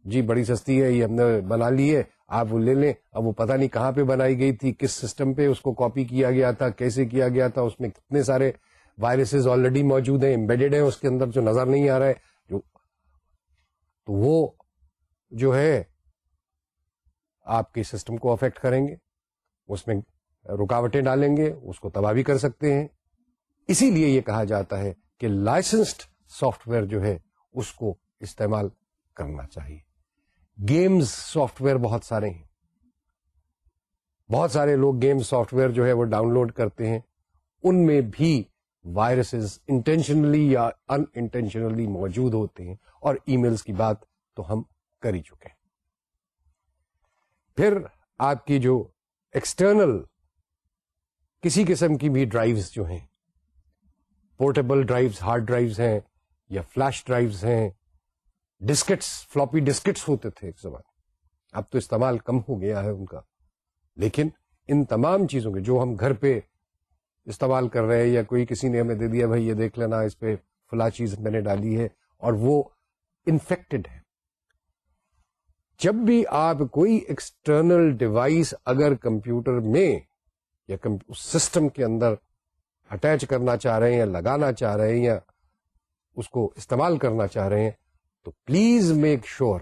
جی بڑی سستی ہے، یہ ہم نے بنا لی ہے۔ آپ وہ لے لیں۔ اب وہ پتہ نہیں کہاں پہ بنائی گئی تھی، کس سسٹم پہ اس کو کاپی کیا گیا تھا، کیسے کیا گیا تھا، اس میں کتنے سارے وائرسز آلریڈی موجود ہیں امبیڈیڈ ہیں، اس کے اندر جو نظر نہیں آ رہا ہے۔ جو تو وہ جو ہے، آپ کے سسٹم کو افیکٹ کریں گے۔ اس میں رکاوٹیں ڈالیں گے، اس کو تباہ بھی کر سکتے ہیں۔ اسی لیے یہ کہا جاتا ہے کہ لائسنسڈ سافٹ ویئر جو ہے، اس کو استعمال کرنا چاہیے۔ گیمز سافٹ ویئر بہت سارے ہیں۔ بہت سارے لوگ گیم سافٹ ویئر جو ہے، وہ ڈاؤن لوڈ کرتے ہیں۔ ان میں بھی وائرسز انٹینشنلی یا ان انٹینشنلی موجود ہوتے ہیں۔ اور ای میلز کی بات تو ہم کر ہی چکے ہیں۔ پھر آپ کی جو ایکسٹرنل کسی قسم کی بھی ڈرائیوز جو ہیں، پورٹیبل ڈرائیوز، ہارڈ ڈرائیوز ہیں یا فلیش ڈرائیوز ہیں، ڈسکٹس، فلوپی ڈسکٹس ہوتے تھے ایک زبان اب تو استعمال کم ہو گیا ہے ان کا۔ لیکن ان تمام چیزوں کے جو ہم گھر پہ استعمال کر رہے ہیں یا کوئی کسی نے ہمیں دے دیا، بھائی یہ دیکھ لینا، اس پہ فلاں چیز میں نے ڈالی ہے اور وہ انفیکٹڈ ہے۔ جب بھی آپ کوئی ایکسٹرنل ڈیوائس اگر کمپیوٹر میں یا سسٹم کے اندر اٹیچ کرنا چاہ رہے ہیں یا لگانا چاہ رہے ہیں یا اس کو استعمال کرنا چاہ رہے ہیں، تو پلیز میک شیور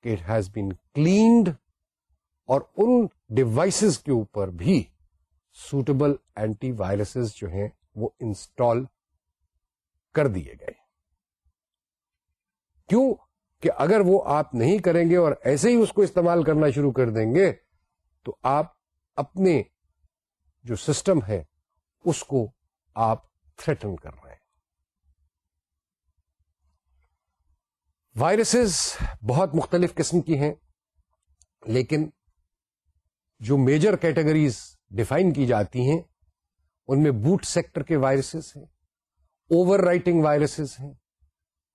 کہ اٹ ہیز بین کلینڈ اور ان ڈیوائسز کے اوپر بھی سوٹیبل اینٹی وائرسز جو ہیں وہ انسٹال کر دیے گئے۔ کیوں؟ کہ اگر وہ آپ نہیں کریں گے اور ایسے ہی اس کو استعمال کرنا شروع کر دیں گے، تو آپ اپنے جو سسٹم ہے، اس کو آپ تھریٹن کر رہے ہیں۔ وائرسز بہت مختلف قسم کی ہیں، لیکن جو میجر کیٹیگریز ڈیفائن کی جاتی ہیں، ان میں بوٹ سیکٹر کے وائرسز ہیں، اوور رائٹنگ وائرسز ہیں۔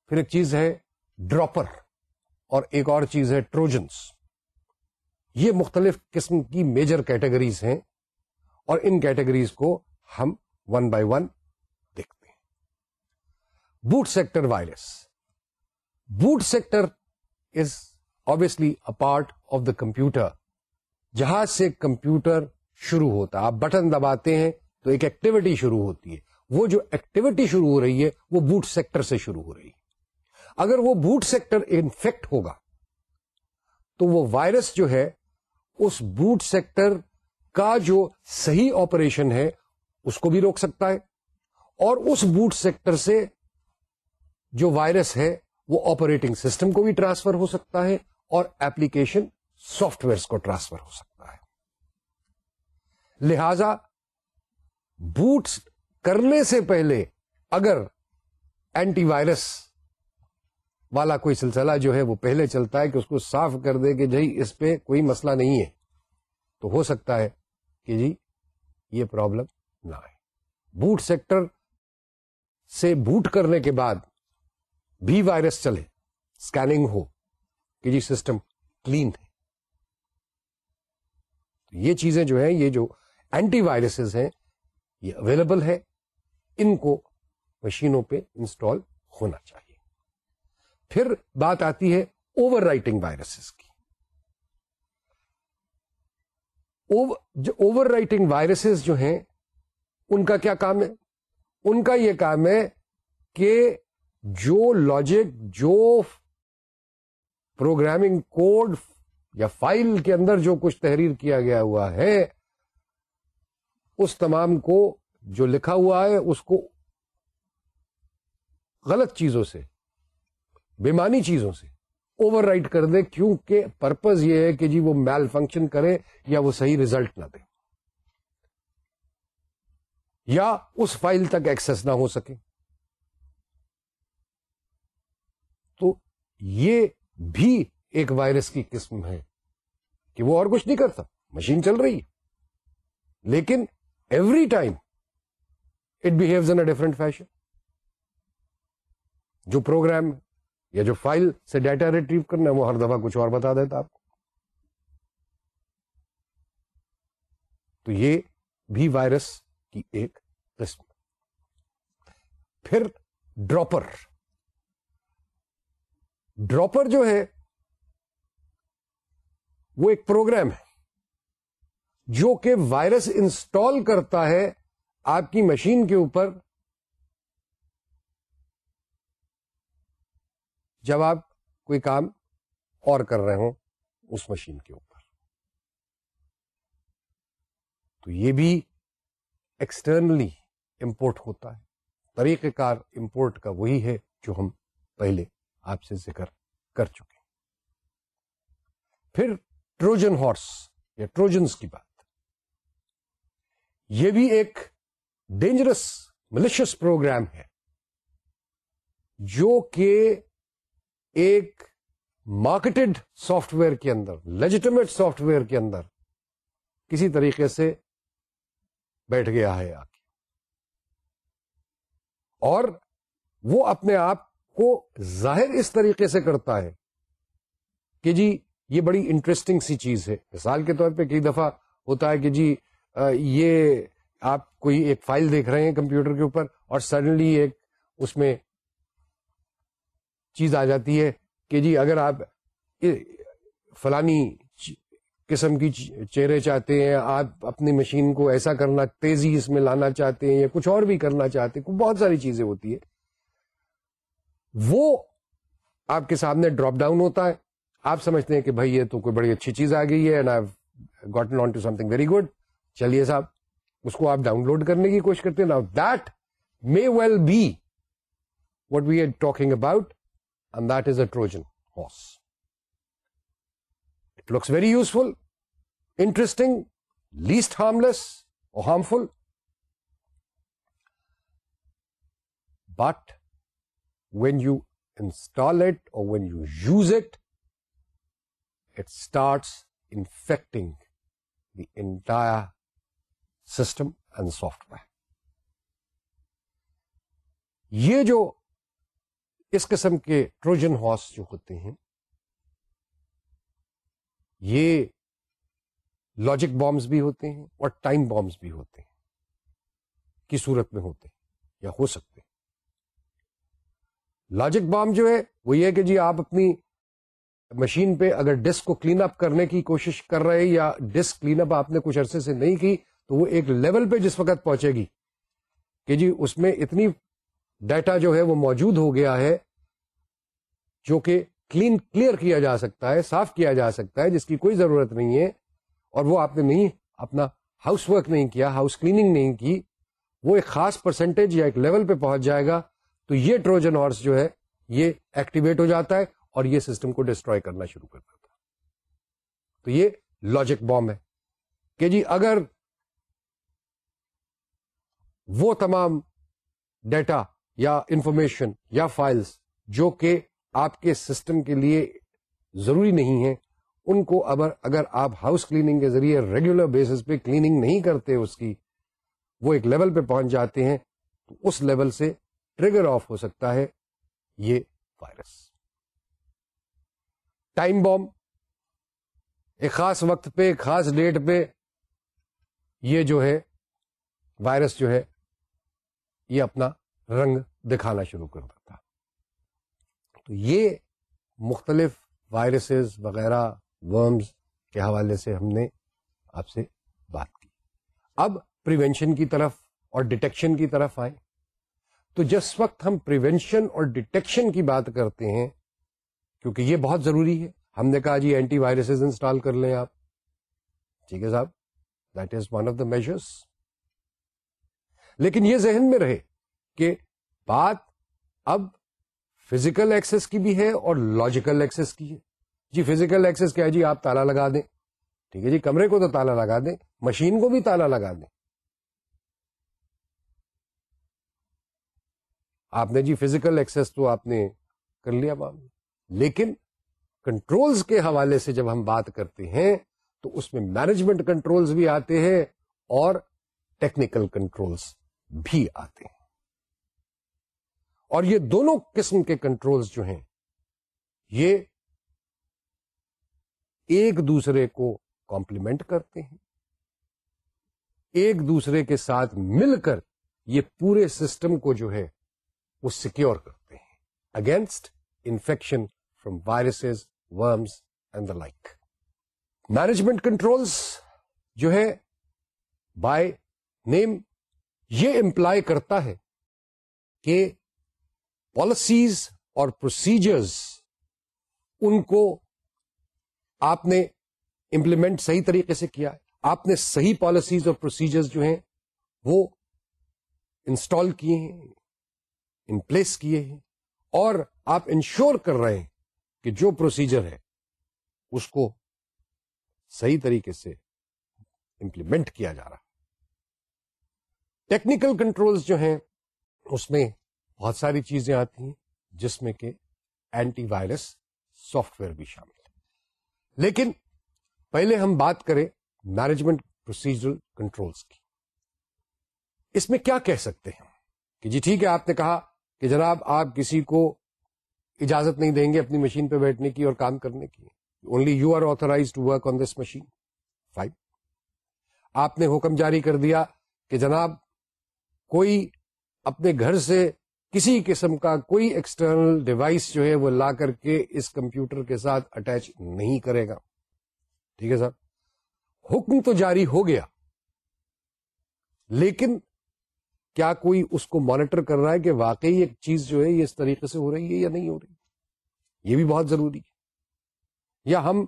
پھر ایک چیز ہے ڈراپر اور ایک اور چیز ہے ٹروجنس یہ مختلف قسم کی میجر کیٹیگریز ہیں اور ان کیٹیگریز کو ہم ون بائی ون دیکھتے ہیں۔ Boot sector virus boot sector is obviously a part of the computer جہاں سے کمپیوٹر شروع ہوتا ہے، آپ بٹن دباتے ہیں تو ایک ایکٹیویٹی شروع ہوتی ہے۔ وہ جو ایکٹیویٹی شروع ہو رہی ہے، وہ بوٹ سیکٹر سے شروع ہو رہی ہے۔ اگر وہ بوٹ سیکٹر انفیکٹ ہوگا، تو وہ وائرس جو ہے اس بوٹ سیکٹر کا جو صحیح آپریشن ہے، اس کو بھی روک سکتا ہے۔ اور اس بوٹ سیکٹر سے جو وائرس ہے، وہ آپریٹنگ سسٹم کو بھی ٹرانسفر ہو سکتا ہے اور ایپلیکیشن سافٹ ویئر کو ٹرانسفر ہو سکتا ہے۔ لہذا بوٹ کرنے سے پہلے اگر اینٹی وائرس والا کوئی سلسلہ جو ہے وہ پہلے چلتا ہے کہ اس کو صاف کر دے کہ جی اس پہ کوئی مسئلہ نہیں ہے۔ تو ہو سکتا ہے کہ جی یہ پرابلم نہ آئے۔ بوٹ سیکٹر سے بوٹ کرنے کے بعد بھی وائرس چلے اسکیننگ ہو کہ جی سسٹم کلین ہے۔ یہ چیزیں جو ہیں، یہ جو اینٹی وائرسز ہیں، یہ اویلیبل ہے۔ ان کو مشینوں پہ انسٹال ہونا چاہیے۔ پھر بات آتی ہے اوور رائٹنگ وائرسز کی۔ اوور رائٹنگ وائرسز جو ہیں، ان کا کیا کام ہے؟ ان کا یہ کام ہے کہ جو لاجک جو پروگرامنگ کوڈ یا فائل کے اندر جو کچھ تحریر کیا گیا ہوا ہے، اس تمام کو جو لکھا ہوا ہے، اس کو غلط چیزوں سے بےمانی چیزوں سے۔ اوور رائٹ کر دے کیونکہ پرپز یہ ہے کہ جی وہ میل فنکشن کرے یا وہ صحیح ریزلٹ نہ دے۔ یا اس فائل تک ایکسس نہ ہو سکے۔ تو یہ بھی ایک وائرس کی قسم ہے کہ وہ اور کچھ نہیں کرتا۔ مشین چل رہی ہے۔ لیکن every time it behaves in different fashion جو پروگرام یا جو فائل سے ڈیٹا ریٹریو کرنا ہے، وہ ہر دفعہ کچھ اور بتا دیتا آپ کو۔ تو یہ بھی وائرس کی ایک قسم۔ پھر ڈراپر۔ ڈراپر جو ہے، وہ ایک پروگرام ہے، جو کہ وائرس انسٹال کرتا ہے آپ کی مشین کے اوپر جب آپ کوئی کام اور کر رہے ہوں اس مشین کے اوپر۔ تو یہ بھی ایکسٹرنلی امپورٹ ہوتا ہے۔ طریقہ کار امپورٹ کا وہی ہے جو ہم پہلے آپ سے ذکر کر چکے پھر ٹروجن ہارس یا ٹروجنس کی بات۔ یہ بھی ایک ڈینجرس ملیشس پروگرام ہے جو کہ ایک مارکیٹڈ سافٹ ویئر کے اندر لیجیٹمیٹ سافٹ ویئر کے اندر کسی طریقے سے بیٹھ گیا ہے آ کے اور وہ اپنے آپ کو ظاہر اس طریقے سے کرتا ہے کہ جی یہ بڑی انٹرسٹنگ سی چیز ہے۔ مثال کے طور پہ کئی دفعہ ہوتا ہے کہ جی یہ آپ کوئی ایک فائل دیکھ رہے ہیں کمپیوٹر کے اوپر اور سڈنلی ایک اس میں چیز آ جاتی ہے کہ جی اگر آپ فلانی قسم کی چہرے چاہتے ہیں، آپ اپنی مشین کو ایسا کرنا تیزی اس میں لانا چاہتے ہیں یا کچھ اور بھی کرنا چاہتے ہیں بہت ساری چیزیں ہوتی ہے وہ آپ کے سامنے ڈراپ ڈاؤن ہوتا ہے۔ آپ سمجھتے ہیں کہ بھائی یہ تو کوئی بڑی اچھی چیز آ گئی ہے gotten on to something very good چلیے صاحب، اس کو آپ ڈاؤن لوڈ کرنے کی کوشش کرتے ہیں۔ نا that may well be what we are talking about and that is a Trojan horse it looks very useful interesting least harmless اور harmful but when you install it اور when you use it it starts infecting the entire system and software یہ جو اس قسم کے ٹروجن horse جو ہوتے ہیں؟ یہ لاجک بامس بھی ہوتے ہیں اور ٹائم بامس بھی ہوتے ہیں۔ کی صورت میں ہوتے ہیں یا ہو سکتے ہیں۔ لاجک بام جو ہے وہ یہ کہ جی آپ اپنی مشین پہ اگر ڈسک کو کلین اپ کرنے کی کوشش کر رہے یا ڈسک کلین اپ آپ نے کچھ عرصے سے نہیں کی تو وہ ایک لیول پہ جس وقت پہنچے گی کہ جی اس میں اتنی ڈیٹا جو ہے وہ موجود ہو گیا ہے جو کہ کلین کلیئر کیا جا سکتا ہے، صاف کیا جا سکتا ہے، جس کی کوئی ضرورت نہیں ہے۔ اور وہ آپ نے نہیں، اپنا ہاؤس ورک نہیں کیا ہاؤس کلیننگ نہیں کی۔ وہ ایک خاص پرسنٹیج یا ایک لیول پہ پہنچ جائے گا۔ تو یہ ٹروجن ہارس جو ہے، یہ ایکٹیویٹ ہو جاتا ہے اور یہ سسٹم کو ڈسٹروائے کرنا شروع کر دیتا تو یہ لاجک بام ہے۔ کہ جی اگر وہ تمام ڈیٹا یا انفارمیشن یا فائلز جو کہ آپ کے سسٹم کے لیے ضروری نہیں ہے، ان کو اگر اگر آپ ہاؤس کلیننگ کے ذریعے ریگولر بیسس پہ کلیننگ نہیں کرتے اس کی، وہ ایک لیول پہ پہنچ جاتے ہیں، تو اس لیول سے ٹریگر آف ہو سکتا ہے یہ وائرس ٹائم بوم ایک خاص وقت پہ، ایک خاص ڈیٹ پہ یہ جو ہے وائرس جو ہے، یہ اپنا رنگ دکھانا شروع کر دیتا تو یہ مختلف وائرسز وغیرہ ورمز کے حوالے سے ہم نے آپ سے بات کی۔ اب پریونشن کی طرف اور ڈیٹیکشن کی طرف آئے۔ تو جس وقت ہم پریونشن اور ڈیٹیکشن کی بات کرتے ہیں، کیونکہ یہ بہت ضروری ہے۔ ہم نے کہا جی اینٹی وائرسز انسٹال کر لیں آپ۔ ٹھیک ہے صاحب that is one of the measures لیکن یہ ذہن میں رہے کہ بات اب فزیکل ایکسس کی بھی ہے اور لاجیکل ایکسس کی ہے۔ جی فزیکل ایکسس کیا ہے؟ جی آپ تالا لگا دیں۔ ٹھیک ہے جی کمرے کو تو تالا لگا دیں، مشین کو بھی تالا لگا دیں۔ آپ نے جی فزیکل ایکسس تو آپ نے کر لیا معاملہ۔ لیکن کنٹرولز کے حوالے سے جب ہم بات کرتے ہیں، تو اس میں مینجمنٹ کنٹرولز بھی آتے ہیں اور ٹیکنیکل کنٹرولز بھی آتے ہیں۔ اور یہ دونوں قسم کے کنٹرولز جو ہیں، یہ ایک دوسرے کو کمپلیمنٹ کرتے ہیں، ایک دوسرے کے ساتھ مل کر یہ پورے سسٹم کو جو ہے، وہ سیکور کرتے ہیں against infection from viruses worms and the like management controls جو ہے بائی نیم یہ امپلائی کرتا ہے کہ پالیسیز اور پروسیجرز ان کو آپ نے امپلیمنٹ صحیح طریقے سے کیا آپ نے صحیح پالیسیز اور پروسیجرز جو ہیں وہ انسٹال کیے ہیں ان پلیس کیے ہیں اور آپ انشور کر رہے ہیں کہ جو پروسیجر ہے اس کو صحیح طریقے سے امپلیمنٹ کیا جا رہا ٹیکنیکل کنٹرولز جو ہیں اس میں بہت ساری چیزیں آتی ہیں جس میں کہ اینٹی وائرس سافٹ ویئر بھی شامل ہے۔ لیکن پہلے ہم بات کریں مینجمنٹ پروسیجرل کنٹرولز کی۔ اس میں کیا کہہ سکتے ہیں کہ جی ٹھیک ہے، آپ نے کہا کہ جناب آپ کسی کو اجازت نہیں دیں گے اپنی مشین پہ بیٹھنے کی اور کام کرنے کی۔ Only you are authorize to work on this machine fine آپ نے حکم جاری کر دیا کہ جناب کوئی اپنے گھر سے کسی قسم کا کوئی ایکسٹرنل ڈیوائس جو ہے وہ لا کر کے اس کمپیوٹر کے ساتھ اٹیچ نہیں کرے گا۔ ٹھیک ہے صاحب حکم تو جاری ہو گیا، لیکن کیا کوئی اس کو مانیٹر کر رہا ہے کہ واقعی ایک چیز جو ہے یہ اس طریقے سے ہو رہی ہے یا نہیں ہو رہی؟ یہ بھی بہت ضروری ہے۔ یا ہم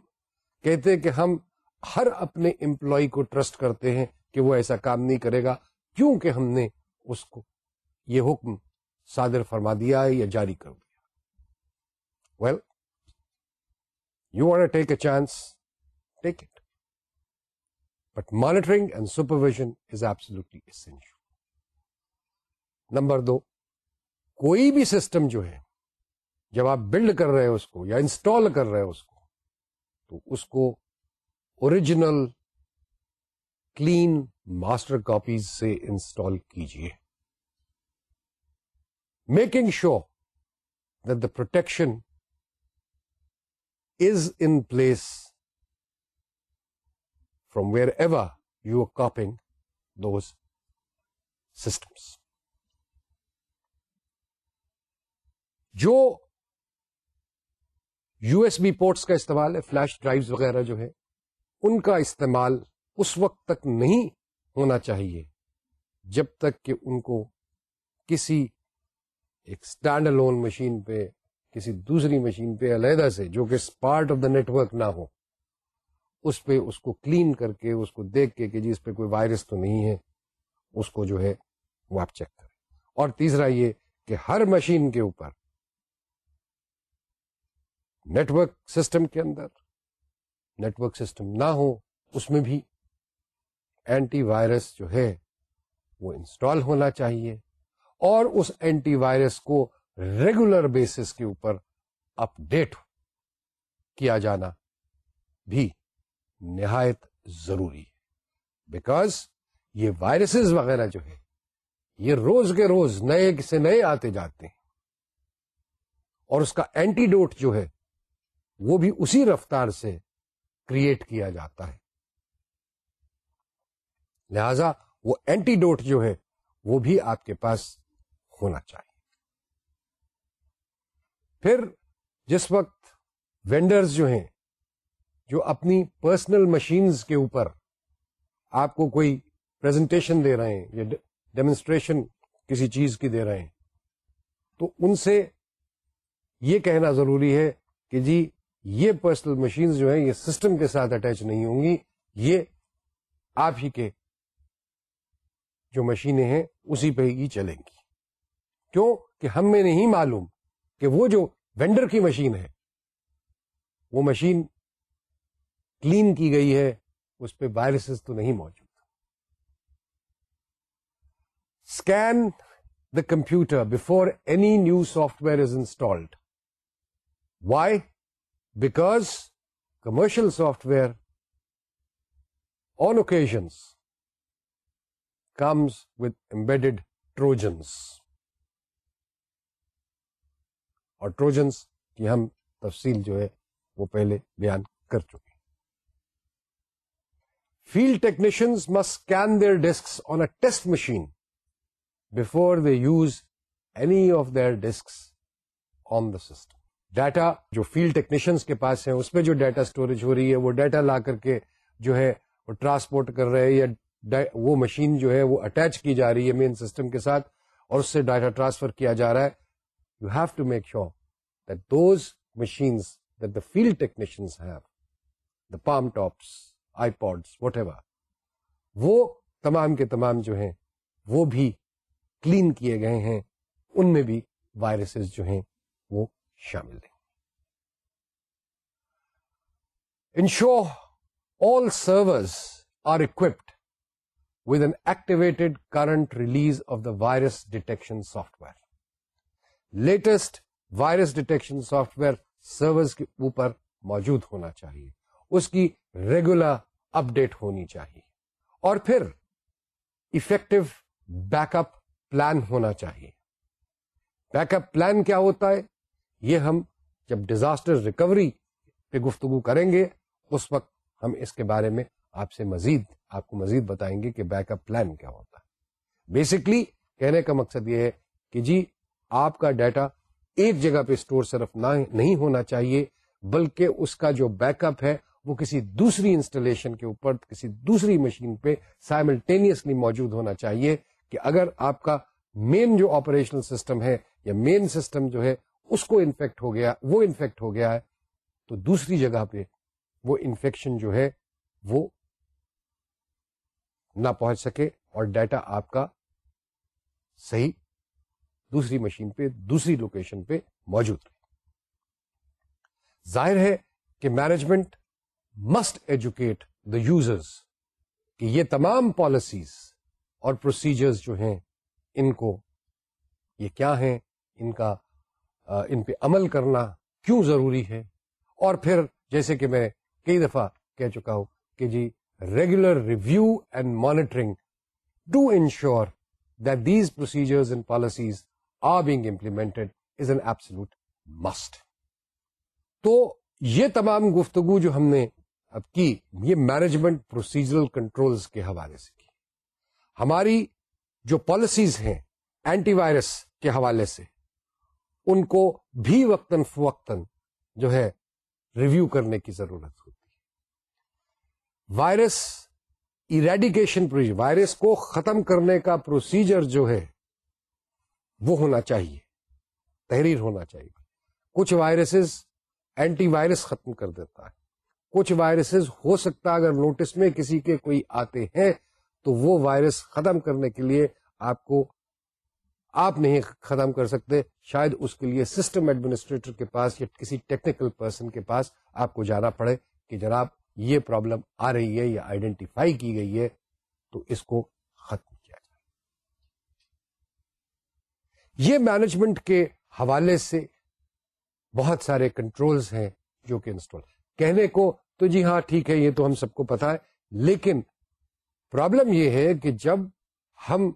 کہتے کہ ہم ہر اپنے امپلائی کو ٹرسٹ کرتے ہیں کہ وہ ایسا کام نہیں کرے گا، کیونکہ ہم نے اس کو یہ حکم صادر فرما دیا یا جاری کر دیا well you want take a chance take it but monitoring and supervision is absolutely essential number دو کوئی بھی سسٹم جو ہے، جب آپ بلڈ کر رہے ہیں اس کو یا انسٹال کر رہے ہیں اس کو، تو اس کو اوریجنل کلین ماسٹر کاپیز سے انسٹال کیجیے making sure that the protection is in place from wherever you are copying those systems جو یو ایس بی پورٹس کا استعمال ہے فلیش ڈرائیو وغیرہ جو ہے ان کا استعمال اس وقت تک نہیں ہونا چاہیے جب تک کہ ان کو کسی ایک اسٹینڈ لون مشین پہ، کسی دوسری مشین پہ علیحدہ سے، جو کہ پارٹ آف دا نیٹورک نہ ہو، اس پہ اس کو کلین کر کے، اس کو دیکھ کے کہ جی اس پہ کوئی وائرس تو نہیں ہے، اس کو جو ہے وہ آپ چیک کریں۔ اور تیسرا یہ کہ ہر مشین کے اوپر نیٹورک سسٹم کے اندر نیٹورک سسٹم نہ ہو، اس میں بھی اینٹی وائرس جو ہے وہ انسٹال ہونا چاہیے۔ اور اس اینٹی وائرس کو ریگولر بیسس کے اوپر اپ ڈیٹ کیا جانا بھی نہایت ضروری ہے۔ بیکاز یہ وائرسز وغیرہ جو ہے یہ روز کے روز نئے سے نئے آتے جاتے ہیں۔ اور اس کا اینٹی ڈوٹ جو ہے، وہ بھی اسی رفتار سے کریٹ کیا جاتا ہے۔ لہذا وہ اینٹی ڈوٹ جو ہے، وہ بھی آپ کے پاس ہونا چاہیے۔ پھر جس وقت وینڈرز جو ہیں، جو اپنی پرسنل مشینز کے اوپر آپ کو کوئی پریزنٹیشن دے رہے ہیں یا ڈیمونسٹریشن کسی چیز کی دے رہے ہیں، تو ان سے یہ کہنا ضروری ہے کہ جی یہ پرسنل مشینز جو ہیں، یہ سسٹم کے ساتھ اٹیچ نہیں ہوں گی، یہ آپ ہی کے جو مشینیں ہیں، اسی پہ ہی چلیں گی۔ کیوں کہ ہم میں نہیں معلوم کہ وہ جو وینڈر کی مشین ہے، وہ مشین کلین کی گئی ہے، اس پہ وائرسز تو نہیں موجود۔ Scan the computer before any new software is installed why because commercial software on occasions comes with embedded Trojans اور ٹروجنس کی ہم تفصیل جو ہے وہ پہلے بیان کر چکے field technicians must scan their disk on a test machine before they use any of their disk on the system. Data جو فیلڈ ٹیکنیشنس کے پاس ہے اس پہ جو ڈیٹا اسٹوریج ہو رہی ہے، وہ ڈیٹا لا کر کے جو ہے وہ ٹرانسپورٹ کر رہے یا وہ مشین جو ہے وہ اٹیچ کی جا رہی ہے مین سسٹم کے ساتھ اور اس سے ڈاٹا ٹرانسفر کیا جا رہا ہے۔ You have to make sure that those machines that the field technicians have the palmtops iPods whatever وہ تمام کے تمام جو ہیں، وہ بھی کلین کیے گئے ہیں ان میں بھی وائرسز جو ہیں، وہ شامل ہیں ensure all servers are equipped with an activated current release of the virus detection software. Latest virus detection software servers کے اوپر موجود ہونا چاہیے۔ اس کی ریگولر اپ ڈیٹ ہونی چاہیے۔ اور پھر افیکٹو بیک اپ پلان ہونا چاہیے۔ بیک اپ پلان کیا ہوتا ہے؟ یہ ہم جب ڈیزاسٹر ریکوری پہ گفتگو کریں گے، اس وقت ہم اس کے بارے میں آپ سے مزید، آپ کو مزید بتائیں گے کہ بیک اپ پلان کیا ہوتا ہے۔ بیسکلی کہنے کا مقصد یہ ہے کہ جی آپ کا ڈیٹا ایک جگہ پہ اسٹور صرف نہیں ہونا چاہیے، بلکہ اس کا جو بیک اپ ہے، وہ کسی دوسری انسٹالیشن کے اوپر، کسی دوسری مشین پہ سائملٹینیسلی موجود ہونا چاہیے کہ اگر آپ کا مین جو آپریشنل سسٹم ہے یا مین سسٹم جو ہے، اس کو انفیکٹ ہو گیا، وہ انفیکٹ ہو گیا ہے، تو دوسری جگہ پہ وہ انفیکشن جو ہے، وہ نہ پہنچ سکے اور ڈیٹا آپ کا صحیح دوسری مشین پہ، دوسری لوکیشن پہ موجود رہے ظاہر ہے کہ management must educate the users کہ یہ تمام پالیسیز اور پروسیجرز جو ہیں، ان کو، یہ کیا ہیں، ان کا ان پہ عمل کرنا کیوں ضروری ہے؟ اور پھر جیسے کہ میں کئی دفعہ کہہ چکا ہوں کہ جی regular review and monitoring to ensure that these procedures and policies are being implemented is an absolute must تو یہ تمام گفتگو جو ہم نے اب کی، یہ مینجمنٹ پروسیجرل کنٹرولز کے حوالے سے کی۔ ہماری جو پالیسیز ہیں اینٹی وائرس کے حوالے سے، ان کو بھی وقتاً فوقتاً جو ہے ریویو کرنے کی ضرورت ہوتی ہے۔ وائرس ایریڈیکیشن وائرس کو ختم کرنے کا پروسیجر جو ہے وہ ہونا چاہیے۔ تحریر ہونا چاہیے۔ کچھ وائرسز اینٹی وائرس ختم کر دیتا ہے۔ کچھ وائرسز ہو سکتا اگر نوٹس میں کسی کے کوئی آتے ہیں تو وہ وائرس ختم کرنے کے لیے آپ کو آپ نہیں ختم کر سکتے۔ شاید اس کے لیے سسٹم ایڈمنسٹریٹر کے پاس یا کسی ٹیکنیکل پرسن کے پاس آپ کو جانا پڑے کہ جناب یہ پرابلم آ رہی ہے یا آئیڈینٹیفائی کی گئی ہے تو اس کو ختم کیا جائے یہ مینجمنٹ کے حوالے سے بہت سارے کنٹرولز ہیں جو کہ انسٹال کہنے کو تو جی ہاں ٹھیک ہے، یہ تو ہم سب کو پتا ہے۔ لیکن پرابلم یہ ہے کہ جب ہم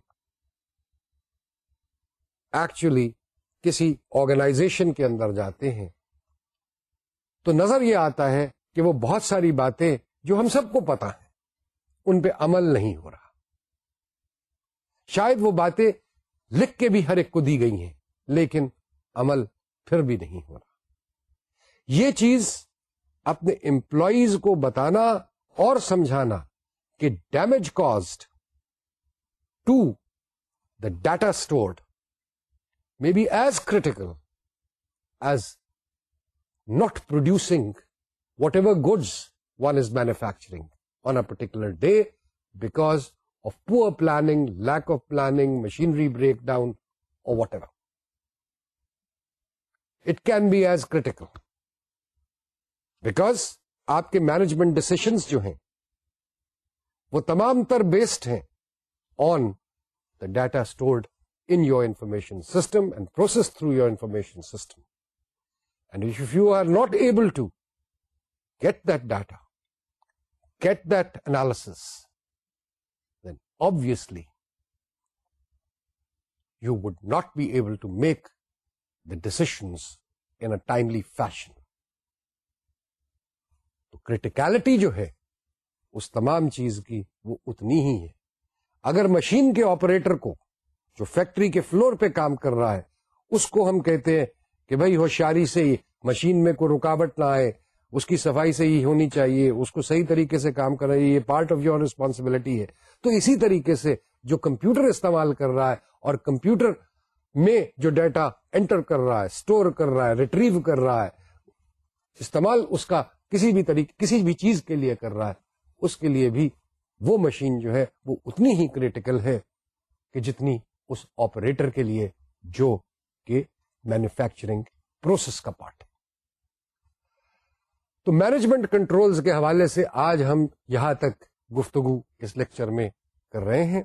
ایکچولی کسی آرگنائزیشن کے اندر جاتے ہیں، تو نظر یہ آتا ہے کہ وہ بہت ساری باتیں جو ہم سب کو پتا ہیں، ان پہ عمل نہیں ہو رہا۔ شاید وہ باتیں لکھ کے بھی ہر ایک کو دی گئی ہیں، لیکن عمل پھر بھی نہیں ہو رہا۔ یہ چیز اپنے امپلائیز کو بتانا اور سمجھانا کہ damage caused to the data stored may be as critical as not producing whatever goods one is manufacturing on a particular day because of poor planning lack of planning machinery breakdown اور whatever it can be as critical because آپ کے management decisions جو ہیں وہ تمام تر based ہیں on the data stored in your information system and process through your information system and if you are not able to get that data get that analysis then obviously you would not be able to make the decisions in a timely fashion تو criticality جو ہے، اس تمام چیز کی وہ اتنی ہی ہے۔ اگر مشین کے آپریٹر کو جو فیکٹری کے فلور پہ کام کر رہا ہے، اس کو ہم کہتے ہیں کہ بھائی ہوشیاری سے مشین میں کوئی رکاوٹ نہ آئے اس کی صفائی سے ہی ہونی چاہیے، اس کو صحیح طریقے سے کام کر رہی ہے یہ پارٹ آف یور ریسپانسبلٹی ہے۔ تو اسی طریقے سے جو کمپیوٹر استعمال کر رہا ہے اور کمپیوٹر میں جو ڈیٹا انٹر کر رہا ہے اسٹور کر رہا ہے ریٹریو کر رہا ہے، استعمال اس کا کسی بھی طریقے کسی بھی چیز کے لیے کر رہا ہے۔ اس کے لیے بھی وہ مشین جو ہے وہ اتنی ہی کریٹیکل ہے کہ جتنی اس آپریٹر کے لیے جو کہ مینوفیکچرنگ پروسیس کا پارٹ ہے۔ تو مینجمنٹ کنٹرولز کے حوالے سے آج ہم یہاں تک گفتگو اس لیکچر میں کر رہے ہیں۔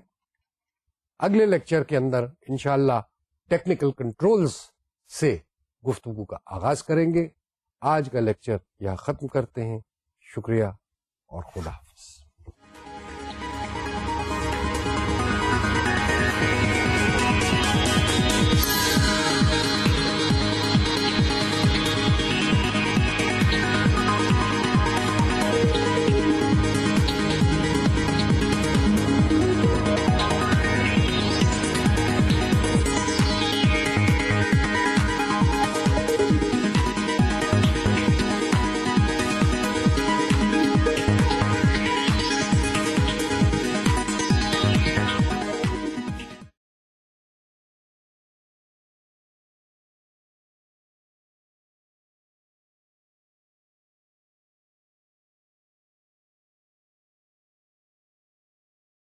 اگلے لیکچر کے اندر انشاءاللہ ٹیکنیکل کنٹرولز سے گفتگو کا آغاز کریں گے۔ آج کا لیکچر یہاں ختم کرتے ہیں۔ شکریہ اور خدا حافظ۔